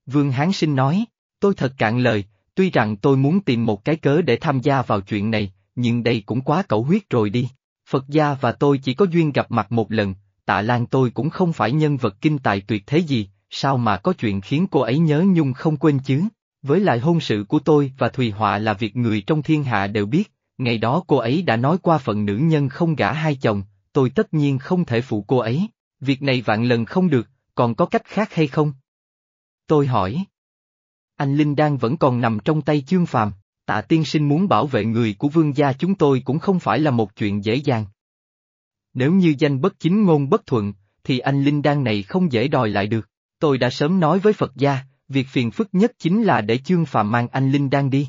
Vương Hán Sinh nói, tôi thật cạn lời, tuy rằng tôi muốn tìm một cái cớ để tham gia vào chuyện này, nhưng đây cũng quá cẩu huyết rồi đi. Phật gia và tôi chỉ có duyên gặp mặt một lần, tạ lan tôi cũng không phải nhân vật kinh tài tuyệt thế gì, sao mà có chuyện khiến cô ấy nhớ nhung không quên chứ. Với lại hôn sự của tôi và Thùy Họa là việc người trong thiên hạ đều biết, ngày đó cô ấy đã nói qua phận nữ nhân không gả hai chồng, tôi tất nhiên không thể phụ cô ấy, việc này vạn lần không được, còn có cách khác hay không? Tôi hỏi. Anh Linh Đan vẫn còn nằm trong tay chương phàm, tạ tiên sinh muốn bảo vệ người của vương gia chúng tôi cũng không phải là một chuyện dễ dàng. Nếu như danh bất chính ngôn bất thuận, thì anh Linh Đan này không dễ đòi lại được, tôi đã sớm nói với Phật gia, việc phiền phức nhất chính là để chương phàm mang anh Linh Đan đi.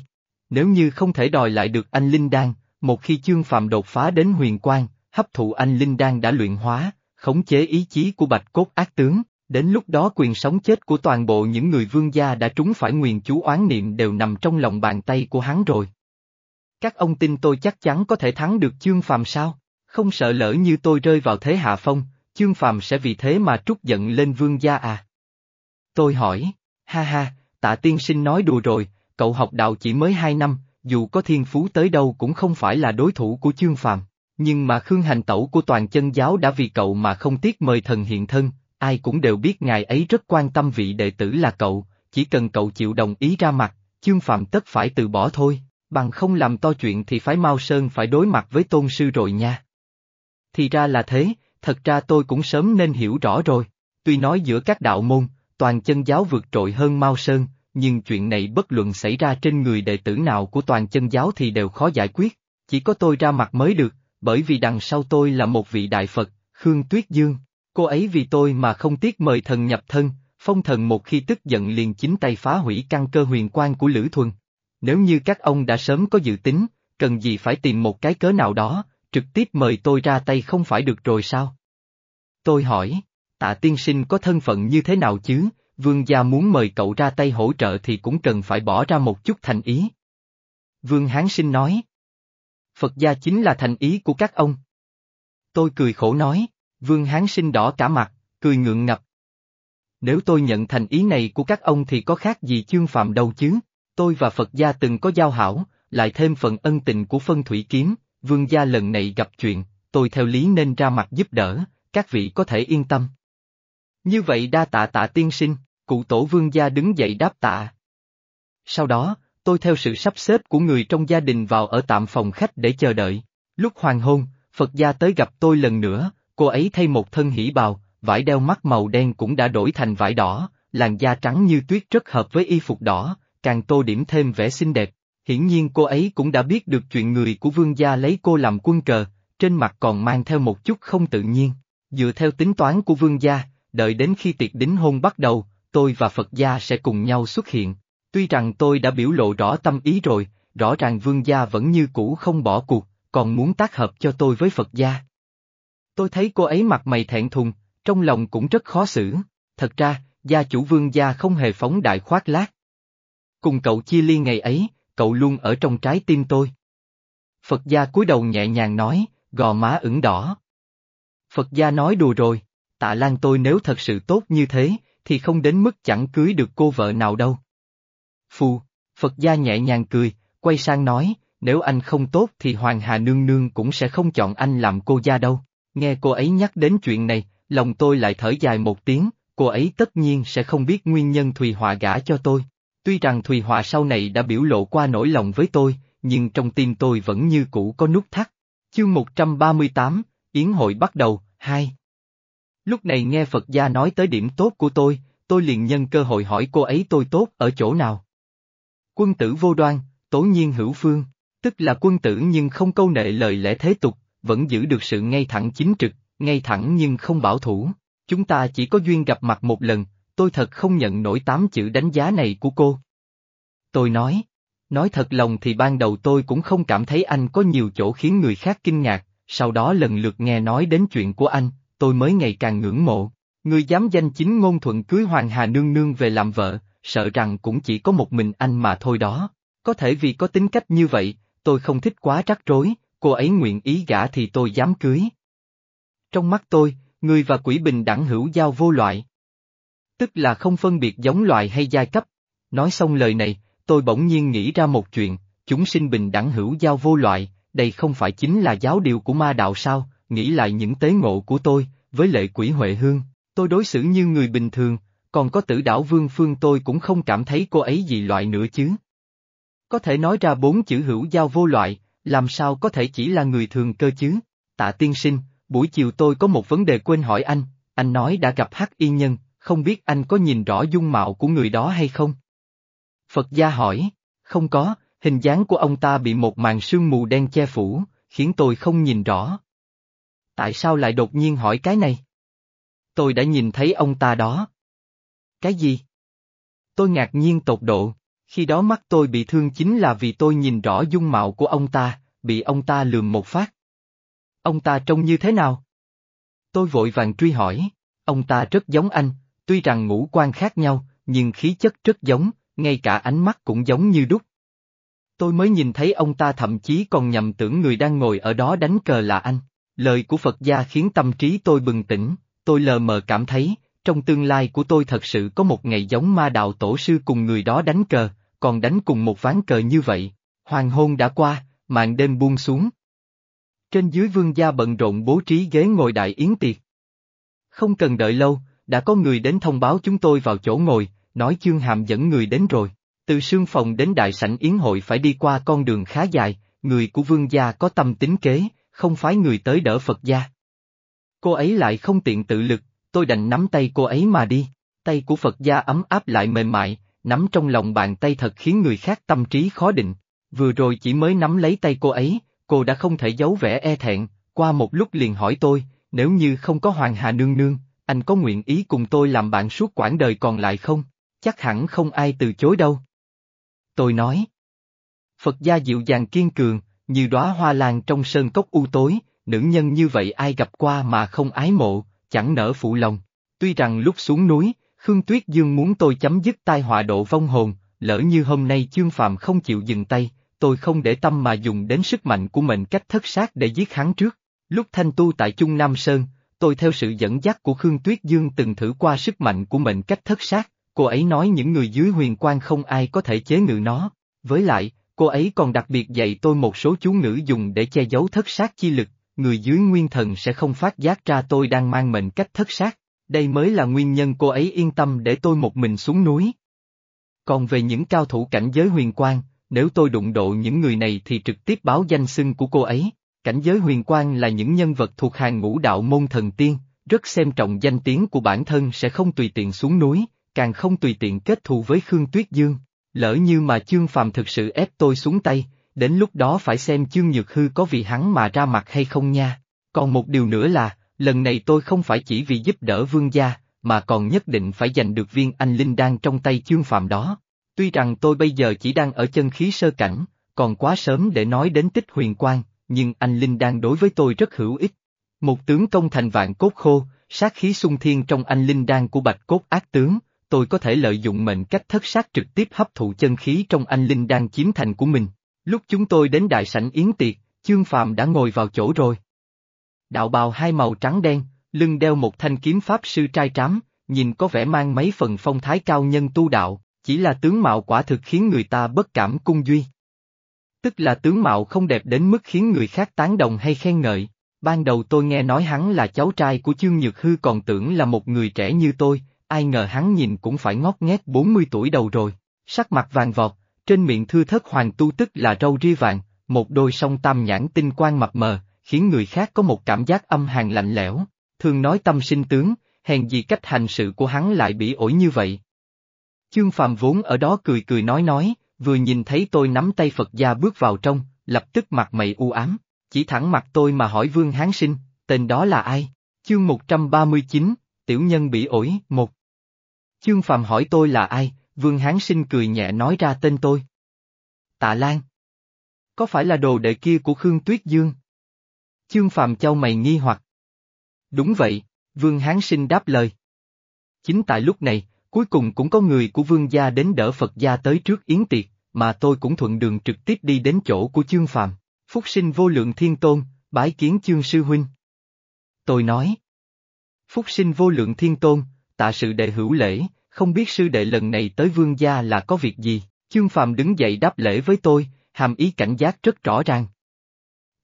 Nếu như không thể đòi lại được anh Linh Đan, một khi chương phàm đột phá đến huyền quang, hấp thụ anh Linh Đan đã luyện hóa, khống chế ý chí của bạch cốt ác tướng, đến lúc đó quyền sống chết của toàn bộ những người vương gia đã trúng phải nguyền chú oán niệm đều nằm trong lòng bàn tay của hắn rồi. Các ông tin tôi chắc chắn có thể thắng được chương phàm sao? Không sợ lỡ như tôi rơi vào thế hạ phong, chương phàm sẽ vì thế mà trút giận lên vương gia à? Tôi hỏi. Ha ha, tạ tiên sinh nói đùa rồi, cậu học đạo chỉ mới hai năm, dù có thiên phú tới đâu cũng không phải là đối thủ của chương phàm. Nhưng mà Khương Hành Tẩu của toàn chân giáo đã vì cậu mà không tiếc mời thần hiện thân, ai cũng đều biết ngài ấy rất quan tâm vị đệ tử là cậu, chỉ cần cậu chịu đồng ý ra mặt, chương phạm tất phải từ bỏ thôi, bằng không làm to chuyện thì phái Mao Sơn phải đối mặt với tôn sư rồi nha. Thì ra là thế, thật ra tôi cũng sớm nên hiểu rõ rồi, tuy nói giữa các đạo môn, toàn chân giáo vượt trội hơn Mao Sơn, nhưng chuyện này bất luận xảy ra trên người đệ tử nào của toàn chân giáo thì đều khó giải quyết, chỉ có tôi ra mặt mới được, bởi vì đằng sau tôi là một vị đại Phật, Khương Tuyết Dương, cô ấy vì tôi mà không tiếc mời thần nhập thân, phong thần một khi tức giận liền chính tay phá hủy căn cơ huyền quan của Lữ Thuần. Nếu như các ông đã sớm có dự tính, cần gì phải tìm một cái cớ nào đó, trực tiếp mời tôi ra tay không phải được rồi sao? Tôi hỏi tạ tiên sinh có thân phận như thế nào chứ, vương gia muốn mời cậu ra tay hỗ trợ thì cũng cần phải bỏ ra một chút thành ý. Vương Hán Sinh nói. Phật gia chính là thành ý của các ông. Tôi cười khổ nói, Vương Hán Sinh đỏ cả mặt, cười ngượng ngập. Nếu tôi nhận thành ý này của các ông thì có khác gì chương phạm đâu chứ, tôi và Phật gia từng có giao hảo, lại thêm phần ân tình của phân thủy kiếm, vương gia lần này gặp chuyện, tôi theo lý nên ra mặt giúp đỡ, các vị có thể yên tâm. Như vậy đa tạ tạ tiên sinh, cụ tổ vương gia đứng dậy đáp tạ. Sau đó, tôi theo sự sắp xếp của người trong gia đình vào ở tạm phòng khách để chờ đợi. Lúc hoàng hôn, Phật gia tới gặp tôi lần nữa, cô ấy thay một thân hỉ bào, vải đeo mắt màu đen cũng đã đổi thành vải đỏ, làn da trắng như tuyết rất hợp với y phục đỏ, càng tô điểm thêm vẻ xinh đẹp. Hiển nhiên cô ấy cũng đã biết được chuyện người của vương gia lấy cô làm quân cờ, trên mặt còn mang theo một chút không tự nhiên. Dựa theo tính toán của vương gia, đợi đến khi tiệc đính hôn bắt đầu, tôi và Phật gia sẽ cùng nhau xuất hiện. Tuy rằng tôi đã biểu lộ rõ tâm ý rồi, rõ ràng vương gia vẫn như cũ không bỏ cuộc, còn muốn tác hợp cho tôi với Phật gia. Tôi thấy cô ấy mặt mày thẹn thùng, trong lòng cũng rất khó xử. Thật ra, gia chủ vương gia không hề phóng đại khoác lác. Cùng cậu chia ly ngày ấy, cậu luôn ở trong trái tim tôi. Phật gia cúi đầu nhẹ nhàng nói, gò má ửng đỏ. Phật gia nói đùa rồi, tạ lan tôi nếu thật sự tốt như thế, thì không đến mức chẳng cưới được cô vợ nào đâu. phù, Phật gia nhẹ nhàng cười, quay sang nói, nếu anh không tốt thì Hoàng Hà Nương Nương cũng sẽ không chọn anh làm cô gia đâu. Nghe cô ấy nhắc đến chuyện này, lòng tôi lại thở dài một tiếng, cô ấy tất nhiên sẽ không biết nguyên nhân Thùy Họa gả cho tôi. Tuy rằng Thùy Họa sau này đã biểu lộ qua nỗi lòng với tôi, nhưng trong tim tôi vẫn như cũ có nút thắt. Chương 138, Yến hội bắt đầu, 2 Lúc này nghe Phật gia nói tới điểm tốt của tôi, tôi liền nhân cơ hội hỏi cô ấy tôi tốt ở chỗ nào. Quân tử vô đoan, tố nhiên hữu phương, tức là quân tử nhưng không câu nệ lời lẽ thế tục, vẫn giữ được sự ngay thẳng chính trực, ngay thẳng nhưng không bảo thủ. Chúng ta chỉ có duyên gặp mặt một lần, tôi thật không nhận nổi tám chữ đánh giá này của cô. Tôi nói, nói thật lòng thì ban đầu tôi cũng không cảm thấy anh có nhiều chỗ khiến người khác kinh ngạc, sau đó lần lượt nghe nói đến chuyện của anh, tôi mới ngày càng ngưỡng mộ. Người dám danh chính ngôn thuận cưới Hoàng Hà Nương Nương về làm vợ, sợ rằng cũng chỉ có một mình anh mà thôi đó. Có thể vì có tính cách như vậy, tôi không thích quá rắc rối, cô ấy nguyện ý gả thì tôi dám cưới. Trong mắt tôi, người và quỷ bình đẳng hữu giao vô loại. Tức là không phân biệt giống loại hay giai cấp. Nói xong lời này, tôi bỗng nhiên nghĩ ra một chuyện, chúng sinh bình đẳng hữu giao vô loại, đây không phải chính là giáo điều của ma đạo sao, nghĩ lại những tế ngộ của tôi, với lệ quỷ Huệ Hương, tôi đối xử như người bình thường, còn có tử đảo Vương Phương tôi cũng không cảm thấy cô ấy gì loại nữa chứ. Có thể nói ra bốn chữ hữu giao vô loại, làm sao có thể chỉ là người thường cơ chứ? Tạ tiên sinh, buổi chiều tôi có một vấn đề quên hỏi anh, anh nói đã gặp hắc y nhân, không biết anh có nhìn rõ dung mạo của người đó hay không? Phật gia hỏi, không có, hình dáng của ông ta bị một màn sương mù đen che phủ, khiến tôi không nhìn rõ. Tại sao lại đột nhiên hỏi cái này? Tôi đã nhìn thấy ông ta đó. Cái gì? Tôi ngạc nhiên tột độ, khi đó mắt tôi bị thương chính là vì tôi nhìn rõ dung mạo của ông ta, bị ông ta lườm một phát. Ông ta trông như thế nào? Tôi vội vàng truy hỏi, ông ta rất giống anh, tuy rằng ngũ quan khác nhau, nhưng khí chất rất giống, ngay cả ánh mắt cũng giống như đúc. Tôi mới nhìn thấy ông ta thậm chí còn nhầm tưởng người đang ngồi ở đó đánh cờ là anh. Lời của Phật gia khiến tâm trí tôi bừng tỉnh, tôi lờ mờ cảm thấy, trong tương lai của tôi thật sự có một ngày giống ma đạo tổ sư cùng người đó đánh cờ, còn đánh cùng một ván cờ như vậy. Hoàng hôn đã qua, màn đêm buông xuống. Trên dưới vương gia bận rộn bố trí ghế ngồi đại yến tiệc. Không cần đợi lâu, đã có người đến thông báo chúng tôi vào chỗ ngồi, nói chương hàm dẫn người đến rồi. Từ sương phòng đến đại sảnh yến hội phải đi qua con đường khá dài, người của vương gia có tâm tính kế, không phái người tới đỡ Phật gia. Cô ấy lại không tiện tự lực, tôi đành nắm tay cô ấy mà đi, tay của Phật gia ấm áp lại mềm mại, nắm trong lòng bàn tay thật khiến người khác tâm trí khó định. Vừa rồi chỉ mới nắm lấy tay cô ấy, cô đã không thể giấu vẻ e thẹn, qua một lúc liền hỏi tôi, nếu như không có Hoàng Hà Nương Nương, anh có nguyện ý cùng tôi làm bạn suốt quãng đời còn lại không? Chắc hẳn không ai từ chối đâu. Tôi nói. Phật gia dịu dàng kiên cường, như đóa hoa lan trong sơn cốc u tối, nữ nhân như vậy ai gặp qua mà không ái mộ, chẳng nở phụ lòng. Tuy rằng lúc xuống núi, Khương Tuyết Dương muốn tôi chấm dứt tai họa độ vong hồn, lỡ như hôm nay chương phạm không chịu dừng tay, tôi không để tâm mà dùng đến sức mạnh của mình cách thất sát để giết hắn trước. Lúc thanh tu tại Trung Nam Sơn, tôi theo sự dẫn dắt của Khương Tuyết Dương từng thử qua sức mạnh của mình cách thất sát, cô ấy nói những người dưới huyền quan không ai có thể chế ngự nó. Với lại, cô ấy còn đặc biệt dạy tôi một số chú ngữ dùng để che giấu thất sát chi lực, người dưới nguyên thần sẽ không phát giác ra tôi đang mang mệnh cách thất sát. Đây mới là nguyên nhân cô ấy yên tâm để tôi một mình xuống núi. Còn về những cao thủ cảnh giới huyền quang, nếu tôi đụng độ những người này thì trực tiếp báo danh xưng của cô ấy. Cảnh giới huyền quang là những nhân vật thuộc hàng ngũ đạo môn thần tiên, rất xem trọng danh tiếng của bản thân sẽ không tùy tiện xuống núi, càng không tùy tiện kết thù với Khương Tuyết Dương. Lỡ như mà Chương Phàm thực sự ép tôi xuống tay, đến lúc đó phải xem Chương Nhược Hư có vì hắn mà ra mặt hay không nha. Còn một điều nữa là, lần này tôi không phải chỉ vì giúp đỡ vương gia, mà còn nhất định phải giành được viên anh linh đan trong tay Chương Phàm đó. Tuy rằng tôi bây giờ chỉ đang ở chân khí sơ cảnh, còn quá sớm để nói đến tích huyền quang, nhưng anh linh đan đối với tôi rất hữu ích. Một tướng công thành vạn cốt khô, sát khí sung thiên trong anh linh đan của bạch cốt ác tướng, tôi có thể lợi dụng mệnh cách thất sát trực tiếp hấp thụ chân khí trong anh linh đan chiếm thành của mình. Lúc chúng tôi đến đại sảnh yến tiệc, Chương Phàm đã ngồi vào chỗ rồi. Đạo bào hai màu trắng đen, lưng đeo một thanh kiếm pháp sư trai trám, nhìn có vẻ mang mấy phần phong thái cao nhân tu đạo, chỉ là tướng mạo quả thực khiến người ta bất cảm cung duy. Tức là tướng mạo không đẹp đến mức khiến người khác tán đồng hay khen ngợi. Ban đầu tôi nghe nói hắn là cháu trai của Chương Nhược Hư còn tưởng là một người trẻ như tôi, ai ngờ hắn nhìn cũng phải ngót nghét 40 tuổi đầu rồi, sắc mặt vàng vọt, trên miệng thư thất hoàng tu tức là râu ria vàng, một đôi song tam nhãn tinh quang mập mờ, khiến người khác có một cảm giác âm hàn lạnh lẽo, thường nói tâm sinh tướng, hèn gì cách hành sự của hắn lại bị ổi như vậy. Chương Phạm vốn ở đó cười cười nói nói, vừa nhìn thấy tôi nắm tay Phật gia bước vào trong, lập tức mặt mày u ám, chỉ thẳng mặt tôi mà hỏi Vương Hán Sinh, tên đó là ai? Chương 139, Tiểu Nhân bị ổi, một. Chương Phạm hỏi tôi là ai, Vương Hán Sinh cười nhẹ nói ra tên tôi. Tạ Lan. Có phải là đồ đệ kia của Khương Tuyết Dương? Chương Phạm châu mày nghi hoặc. Đúng vậy, Vương Hán Sinh đáp lời. Chính tại lúc này, cuối cùng cũng có người của Vương gia đến đỡ Phật gia tới trước yến tiệc, mà tôi cũng thuận đường trực tiếp đi đến chỗ của Chương Phạm. Phúc sinh vô lượng thiên tôn, bái kiến Chương Sư Huynh. Tôi nói. Phúc sinh vô lượng thiên tôn, tạ sự đệ hữu lễ, không biết sư đệ lần này tới vương gia là có việc gì, chương phàm đứng dậy đáp lễ với tôi, hàm ý cảnh giác rất rõ ràng.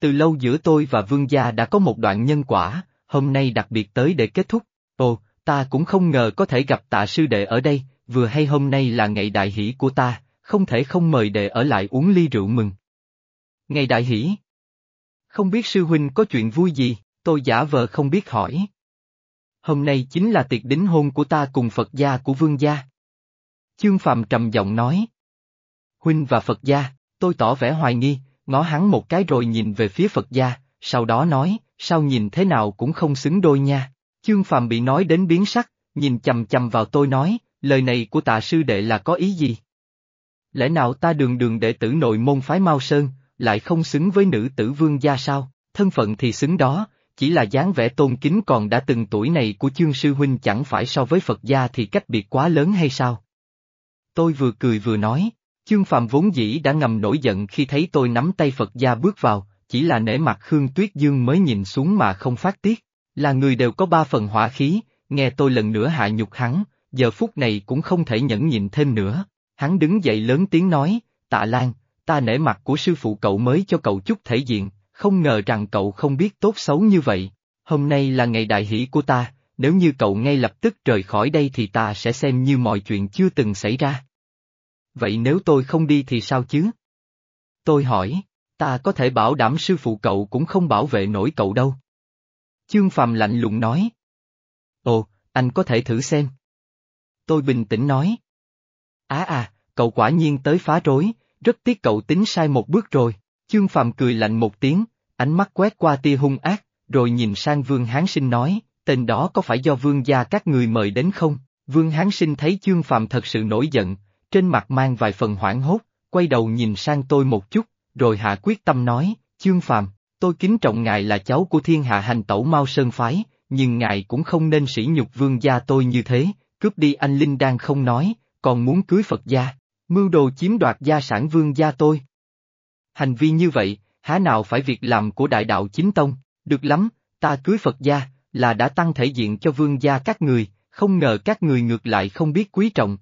Từ lâu giữa tôi và vương gia đã có một đoạn nhân quả, hôm nay đặc biệt tới để kết thúc, ồ, ta cũng không ngờ có thể gặp tạ sư đệ ở đây, vừa hay hôm nay là ngày đại hỷ của ta, không thể không mời đệ ở lại uống ly rượu mừng. Ngày đại hỷ? Không biết sư huynh có chuyện vui gì, tôi giả vờ không biết hỏi hôm nay chính là tiệc đính hôn của ta cùng Phật gia của vương gia. Chương Phạm trầm giọng nói. Huynh và Phật gia, tôi tỏ vẻ hoài nghi, ngó hắn một cái rồi nhìn về phía Phật gia, sau đó nói, sao nhìn thế nào cũng không xứng đôi nha. Chương Phạm bị nói đến biến sắc, nhìn chầm chầm vào tôi nói, lời này của tạ sư đệ là có ý gì? Lẽ nào ta đường đường đệ tử nội môn phái Mao Sơn, lại không xứng với nữ tử vương gia sao, thân phận thì xứng đó, chỉ là dáng vẻ tôn kính còn đã từng tuổi này của chương sư huynh chẳng phải so với Phật gia thì cách biệt quá lớn hay sao? Tôi vừa cười vừa nói, chương Phạm vốn dĩ đã ngầm nổi giận khi thấy tôi nắm tay Phật gia bước vào, chỉ là nể mặt Khương Tuyết Dương mới nhìn xuống mà không phát tiết, là người đều có ba phần hỏa khí, nghe tôi lần nữa hạ nhục hắn, giờ phút này cũng không thể nhẫn nhịn thêm nữa, hắn đứng dậy lớn tiếng nói, tạ Lan, ta nể mặt của sư phụ cậu mới cho cậu chút thể diện, không ngờ rằng cậu không biết tốt xấu như vậy. Hôm nay là ngày đại hỷ của ta, nếu như cậu ngay lập tức rời khỏi đây thì ta sẽ xem như mọi chuyện chưa từng xảy ra. Vậy nếu tôi không đi thì sao chứ? Tôi hỏi, ta có thể bảo đảm sư phụ cậu cũng không bảo vệ nổi cậu đâu. Chương Phạm lạnh lùng nói. Ồ, anh có thể thử xem. Tôi bình tĩnh nói. Á à, à, cậu quả nhiên tới phá rối, rất tiếc cậu tính sai một bước rồi. Chương Phạm cười lạnh một tiếng, ánh mắt quét qua tia hung ác, rồi nhìn sang Vương Hán Sinh nói, tên đó có phải do Vương gia các người mời đến không? Vương Hán Sinh thấy Chương Phạm thật sự nổi giận, trên mặt mang vài phần hoảng hốt, quay đầu nhìn sang tôi một chút, rồi hạ quyết tâm nói, Chương phàm, tôi kính trọng ngài là cháu của thiên hạ hành tẩu Mao Sơn Phái, nhưng ngài cũng không nên sỉ nhục vương gia tôi như thế, cướp đi anh Linh đang không nói, còn muốn cưới Phật gia, mưu đồ chiếm đoạt gia sản vương gia tôi. Hành vi như vậy, há nào phải việc làm của đại đạo chính tông, được lắm, ta cưới Phật gia, là đã tăng thể diện cho vương gia các người, không ngờ các người ngược lại không biết quý trọng.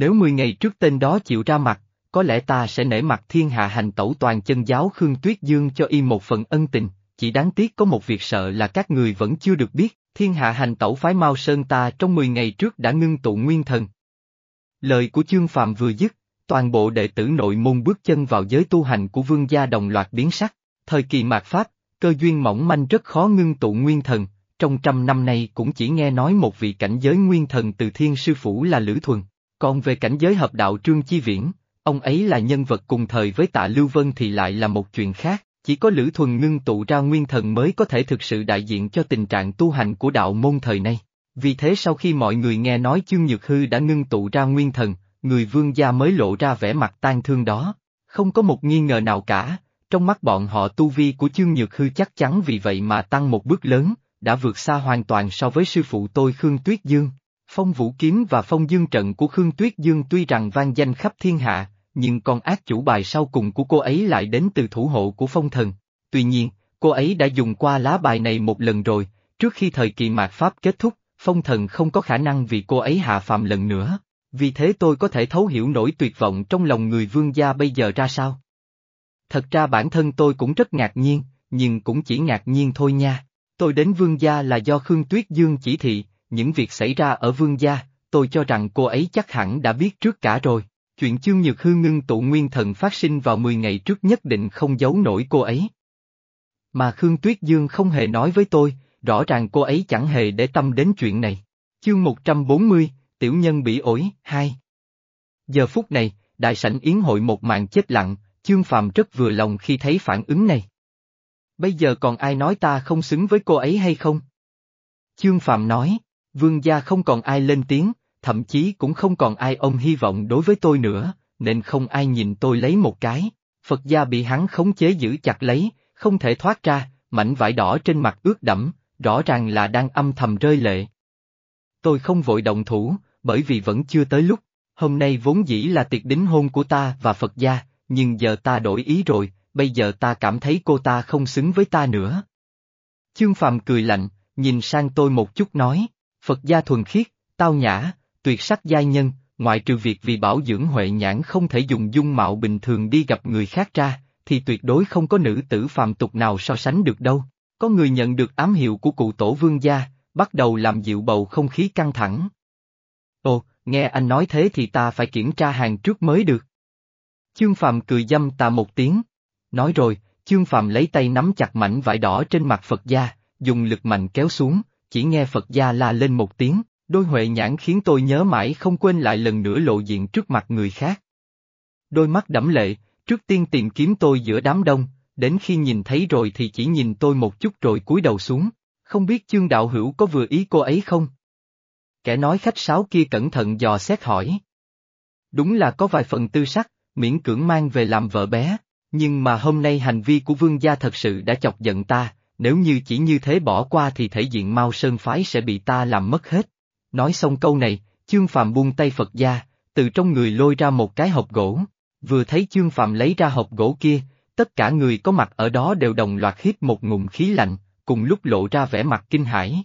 Nếu 10 ngày trước tên đó chịu ra mặt, có lẽ ta sẽ nể mặt thiên hạ hành tẩu toàn chân giáo Khương Tuyết Dương cho y một phần ân tình, chỉ đáng tiếc có một việc sợ là các người vẫn chưa được biết, thiên hạ hành tẩu phái Mao Sơn ta trong 10 ngày trước đã ngưng tụ nguyên thần. Lời của chương phạm vừa dứt, toàn bộ đệ tử nội môn bước chân vào giới tu hành của vương gia đồng loạt biến sắc, thời kỳ mạt Pháp, cơ duyên mỏng manh rất khó ngưng tụ nguyên thần, trong trăm năm nay cũng chỉ nghe nói một vị cảnh giới nguyên thần từ thiên sư phủ là Lữ Thuần, còn về cảnh giới hợp đạo Trương Chi Viễn, ông ấy là nhân vật cùng thời với tạ Lưu Vân thì lại là một chuyện khác, chỉ có Lữ Thuần ngưng tụ ra nguyên thần mới có thể thực sự đại diện cho tình trạng tu hành của đạo môn thời nay. Vì thế sau khi mọi người nghe nói Chương Nhược Hư đã ngưng tụ ra nguyên thần, người vương gia mới lộ ra vẻ mặt tan thương đó. Không có một nghi ngờ nào cả, trong mắt bọn họ tu vi của Chương Nhược Hư chắc chắn vì vậy mà tăng một bước lớn, đã vượt xa hoàn toàn so với sư phụ tôi Khương Tuyết Dương. Phong Vũ Kiếm và Phong Dương Trận của Khương Tuyết Dương tuy rằng vang danh khắp thiên hạ, nhưng con ác chủ bài sau cùng của cô ấy lại đến từ thủ hộ của phong thần. Tuy nhiên, cô ấy đã dùng qua lá bài này một lần rồi, trước khi thời kỳ mạt Pháp kết thúc, phong thần không có khả năng vì cô ấy hạ phàm lần nữa. Vì thế tôi có thể thấu hiểu nỗi tuyệt vọng trong lòng người vương gia bây giờ ra sao. Thật ra bản thân tôi cũng rất ngạc nhiên, nhưng cũng chỉ ngạc nhiên thôi nha. Tôi đến vương gia là do Khương Tuyết Dương chỉ thị, những việc xảy ra ở vương gia, tôi cho rằng cô ấy chắc hẳn đã biết trước cả rồi. Chuyện chương nhược hư ngưng tụ nguyên thần phát sinh vào 10 ngày trước nhất định không giấu nổi cô ấy. Mà Khương Tuyết Dương không hề nói với tôi, rõ ràng cô ấy chẳng hề để tâm đến chuyện này. Chương 140, Tiểu Nhân bị ổi, 2 Giờ phút này, đại sảnh yến hội một màn chết lặng, Chương Phạm rất vừa lòng khi thấy phản ứng này. Bây giờ còn ai nói ta không xứng với cô ấy hay không? Chương Phạm nói, vương gia không còn ai lên tiếng, thậm chí cũng không còn ai ông hy vọng đối với tôi nữa, nên không ai nhìn tôi lấy một cái. Phật gia bị hắn khống chế giữ chặt lấy, không thể thoát ra, mảnh vải đỏ trên mặt ướt đẫm, rõ ràng là đang âm thầm rơi lệ. Tôi không vội động thủ, bởi vì vẫn chưa tới lúc, hôm nay vốn dĩ là tiệc đính hôn của ta và Phật gia, nhưng giờ ta đổi ý rồi, bây giờ ta cảm thấy cô ta không xứng với ta nữa. Chương Phàm cười lạnh, nhìn sang tôi một chút nói, Phật gia thuần khiết, tao nhã, tuyệt sắc giai nhân, ngoại trừ việc vì bảo dưỡng huệ nhãn không thể dùng dung mạo bình thường đi gặp người khác ra, thì tuyệt đối không có nữ tử phàm tục nào so sánh được đâu. Có người nhận được ám hiệu của cụ tổ vương gia, bắt đầu làm dịu bầu không khí căng thẳng. Ồ, nghe anh nói thế thì ta phải kiểm tra hàng trước mới được. Chương Phạm cười dâm ta một tiếng. Nói rồi, Chương Phạm lấy tay nắm chặt mảnh vải đỏ trên mặt Phật gia, dùng lực mạnh kéo xuống, chỉ nghe Phật gia la lên một tiếng, Đôi huệ nhãn khiến tôi nhớ mãi không quên lại lần nữa lộ diện trước mặt người khác. Đôi mắt đẫm lệ, trước tiên tìm kiếm tôi giữa đám đông, đến khi nhìn thấy rồi thì chỉ nhìn tôi một chút rồi cúi đầu xuống, không biết chương đạo hữu có vừa ý cô ấy không? Kẻ nói khách sáo kia cẩn thận dò xét hỏi. Đúng là có vài phần tư sắc, miễn cưỡng mang về làm vợ bé, nhưng mà hôm nay hành vi của vương gia thật sự đã chọc giận ta, nếu như chỉ như thế bỏ qua thì thể diện Mao Sơn Phái sẽ bị ta làm mất hết. Nói xong câu này, Chương Phạm buông tay Phật gia, từ trong người lôi ra một cái hộp gỗ. Vừa thấy Chương Phạm lấy ra hộp gỗ kia, tất cả người có mặt ở đó đều đồng loạt hít một ngụm khí lạnh, cùng lúc lộ ra vẻ mặt kinh hãi.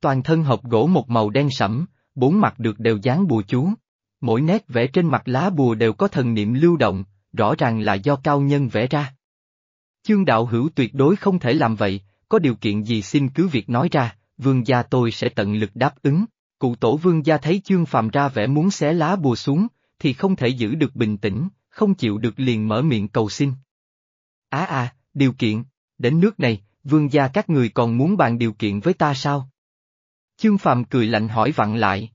Toàn thân hộp gỗ một màu đen sẫm, bốn mặt được đều dán bùa chú. Mỗi nét vẽ trên mặt lá bùa đều có thần niệm lưu động, rõ ràng là do cao nhân vẽ ra. Chương đạo hữu tuyệt đối không thể làm vậy, có điều kiện gì xin cứ việc nói ra, vương gia tôi sẽ tận lực đáp ứng. Cụ tổ vương gia thấy chương phàm ra vẻ muốn xé lá bùa xuống, thì không thể giữ được bình tĩnh, không chịu được liền mở miệng cầu xin. Á à, à, điều kiện, đến nước này, vương gia các người còn muốn bàn điều kiện với ta sao? Chương phàm cười lạnh hỏi vặn lại.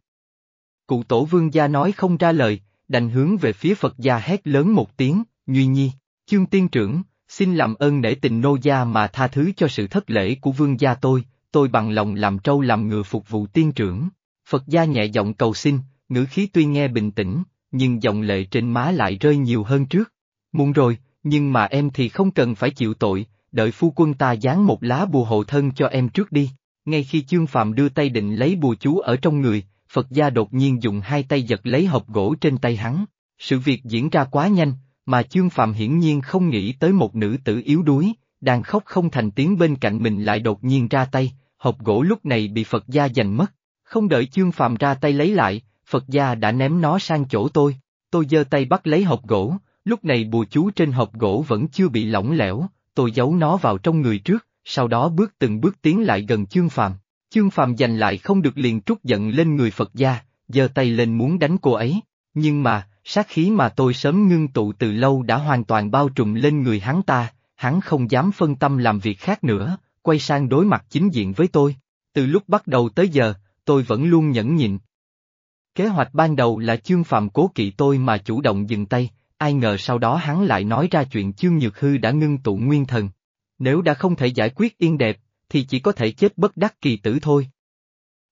Cụ tổ vương gia nói không ra lời, đành hướng về phía Phật gia hét lớn một tiếng, Nhuy Nhi, chương tiên trưởng, xin làm ơn nể tình nô gia mà tha thứ cho sự thất lễ của vương gia tôi, tôi bằng lòng làm trâu làm ngựa phục vụ tiên trưởng. Phật gia nhẹ giọng cầu xin, ngữ khí tuy nghe bình tĩnh, nhưng dòng lệ trên má lại rơi nhiều hơn trước. Muộn rồi, nhưng mà em thì không cần phải chịu tội, đợi phu quân ta dán một lá bùa hộ thân cho em trước đi. Ngay khi Chương Phạm đưa tay định lấy bùa chú ở trong người, Phật gia đột nhiên dùng hai tay giật lấy hộp gỗ trên tay hắn. Sự việc diễn ra quá nhanh, mà Chương Phạm hiển nhiên không nghĩ tới một nữ tử yếu đuối, đang khóc không thành tiếng bên cạnh mình lại đột nhiên ra tay, hộp gỗ lúc này bị Phật gia giành mất. Không đợi chương phàm ra tay lấy lại, Phật gia đã ném nó sang chỗ tôi. Tôi giơ tay bắt lấy hộp gỗ, lúc này bùa chú trên hộp gỗ vẫn chưa bị lỏng lẻo, tôi giấu nó vào trong người trước, sau đó bước từng bước tiến lại gần chương phàm. Chương phàm giành lại không được liền trút giận lên người Phật gia, giơ tay lên muốn đánh cô ấy, nhưng mà, sát khí mà tôi sớm ngưng tụ từ lâu đã hoàn toàn bao trùm lên người hắn ta, hắn không dám phân tâm làm việc khác nữa, quay sang đối mặt chính diện với tôi. Từ lúc bắt đầu tới giờ, tôi vẫn luôn nhẫn nhịn. Kế hoạch ban đầu là chương phạm cố kỵ tôi mà chủ động dừng tay, ai ngờ sau đó hắn lại nói ra chuyện chương nhược hư đã ngưng tụ nguyên thần. Nếu đã không thể giải quyết yên đẹp, thì chỉ có thể chết bất đắc kỳ tử thôi.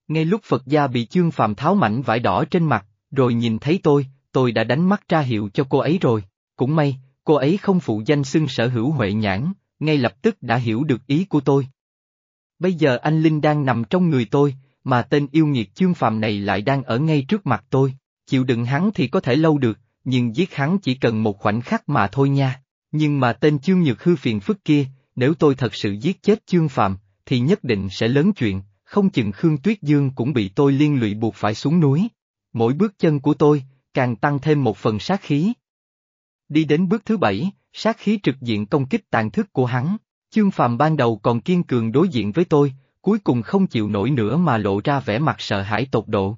Ngay lúc Phật gia bị chương phàm tháo mảnh vải đỏ trên mặt, rồi nhìn thấy tôi, tôi đã đánh mắt ra hiệu cho cô ấy rồi. Cũng may, cô ấy không phụ danh xưng sở hữu huệ nhãn, ngay lập tức đã hiểu được ý của tôi. Bây giờ anh Linh đang nằm trong người tôi, mà tên yêu nghiệt chương phàm này lại đang ở ngay trước mặt tôi. Chịu đựng hắn thì có thể lâu được, nhưng giết hắn chỉ cần một khoảnh khắc mà thôi nha. Nhưng mà tên chương nhược hư phiền phức kia, nếu tôi thật sự giết chết chương phàm, thì nhất định sẽ lớn chuyện, không chừng Khương Tuyết Dương cũng bị tôi liên lụy buộc phải xuống núi. Mỗi bước chân của tôi, càng tăng thêm một phần sát khí. Đi đến bước thứ bảy, sát khí trực diện công kích tàn thức của hắn. Chương Phàm ban đầu còn kiên cường đối diện với tôi, cuối cùng không chịu nổi nữa mà lộ ra vẻ mặt sợ hãi tột độ.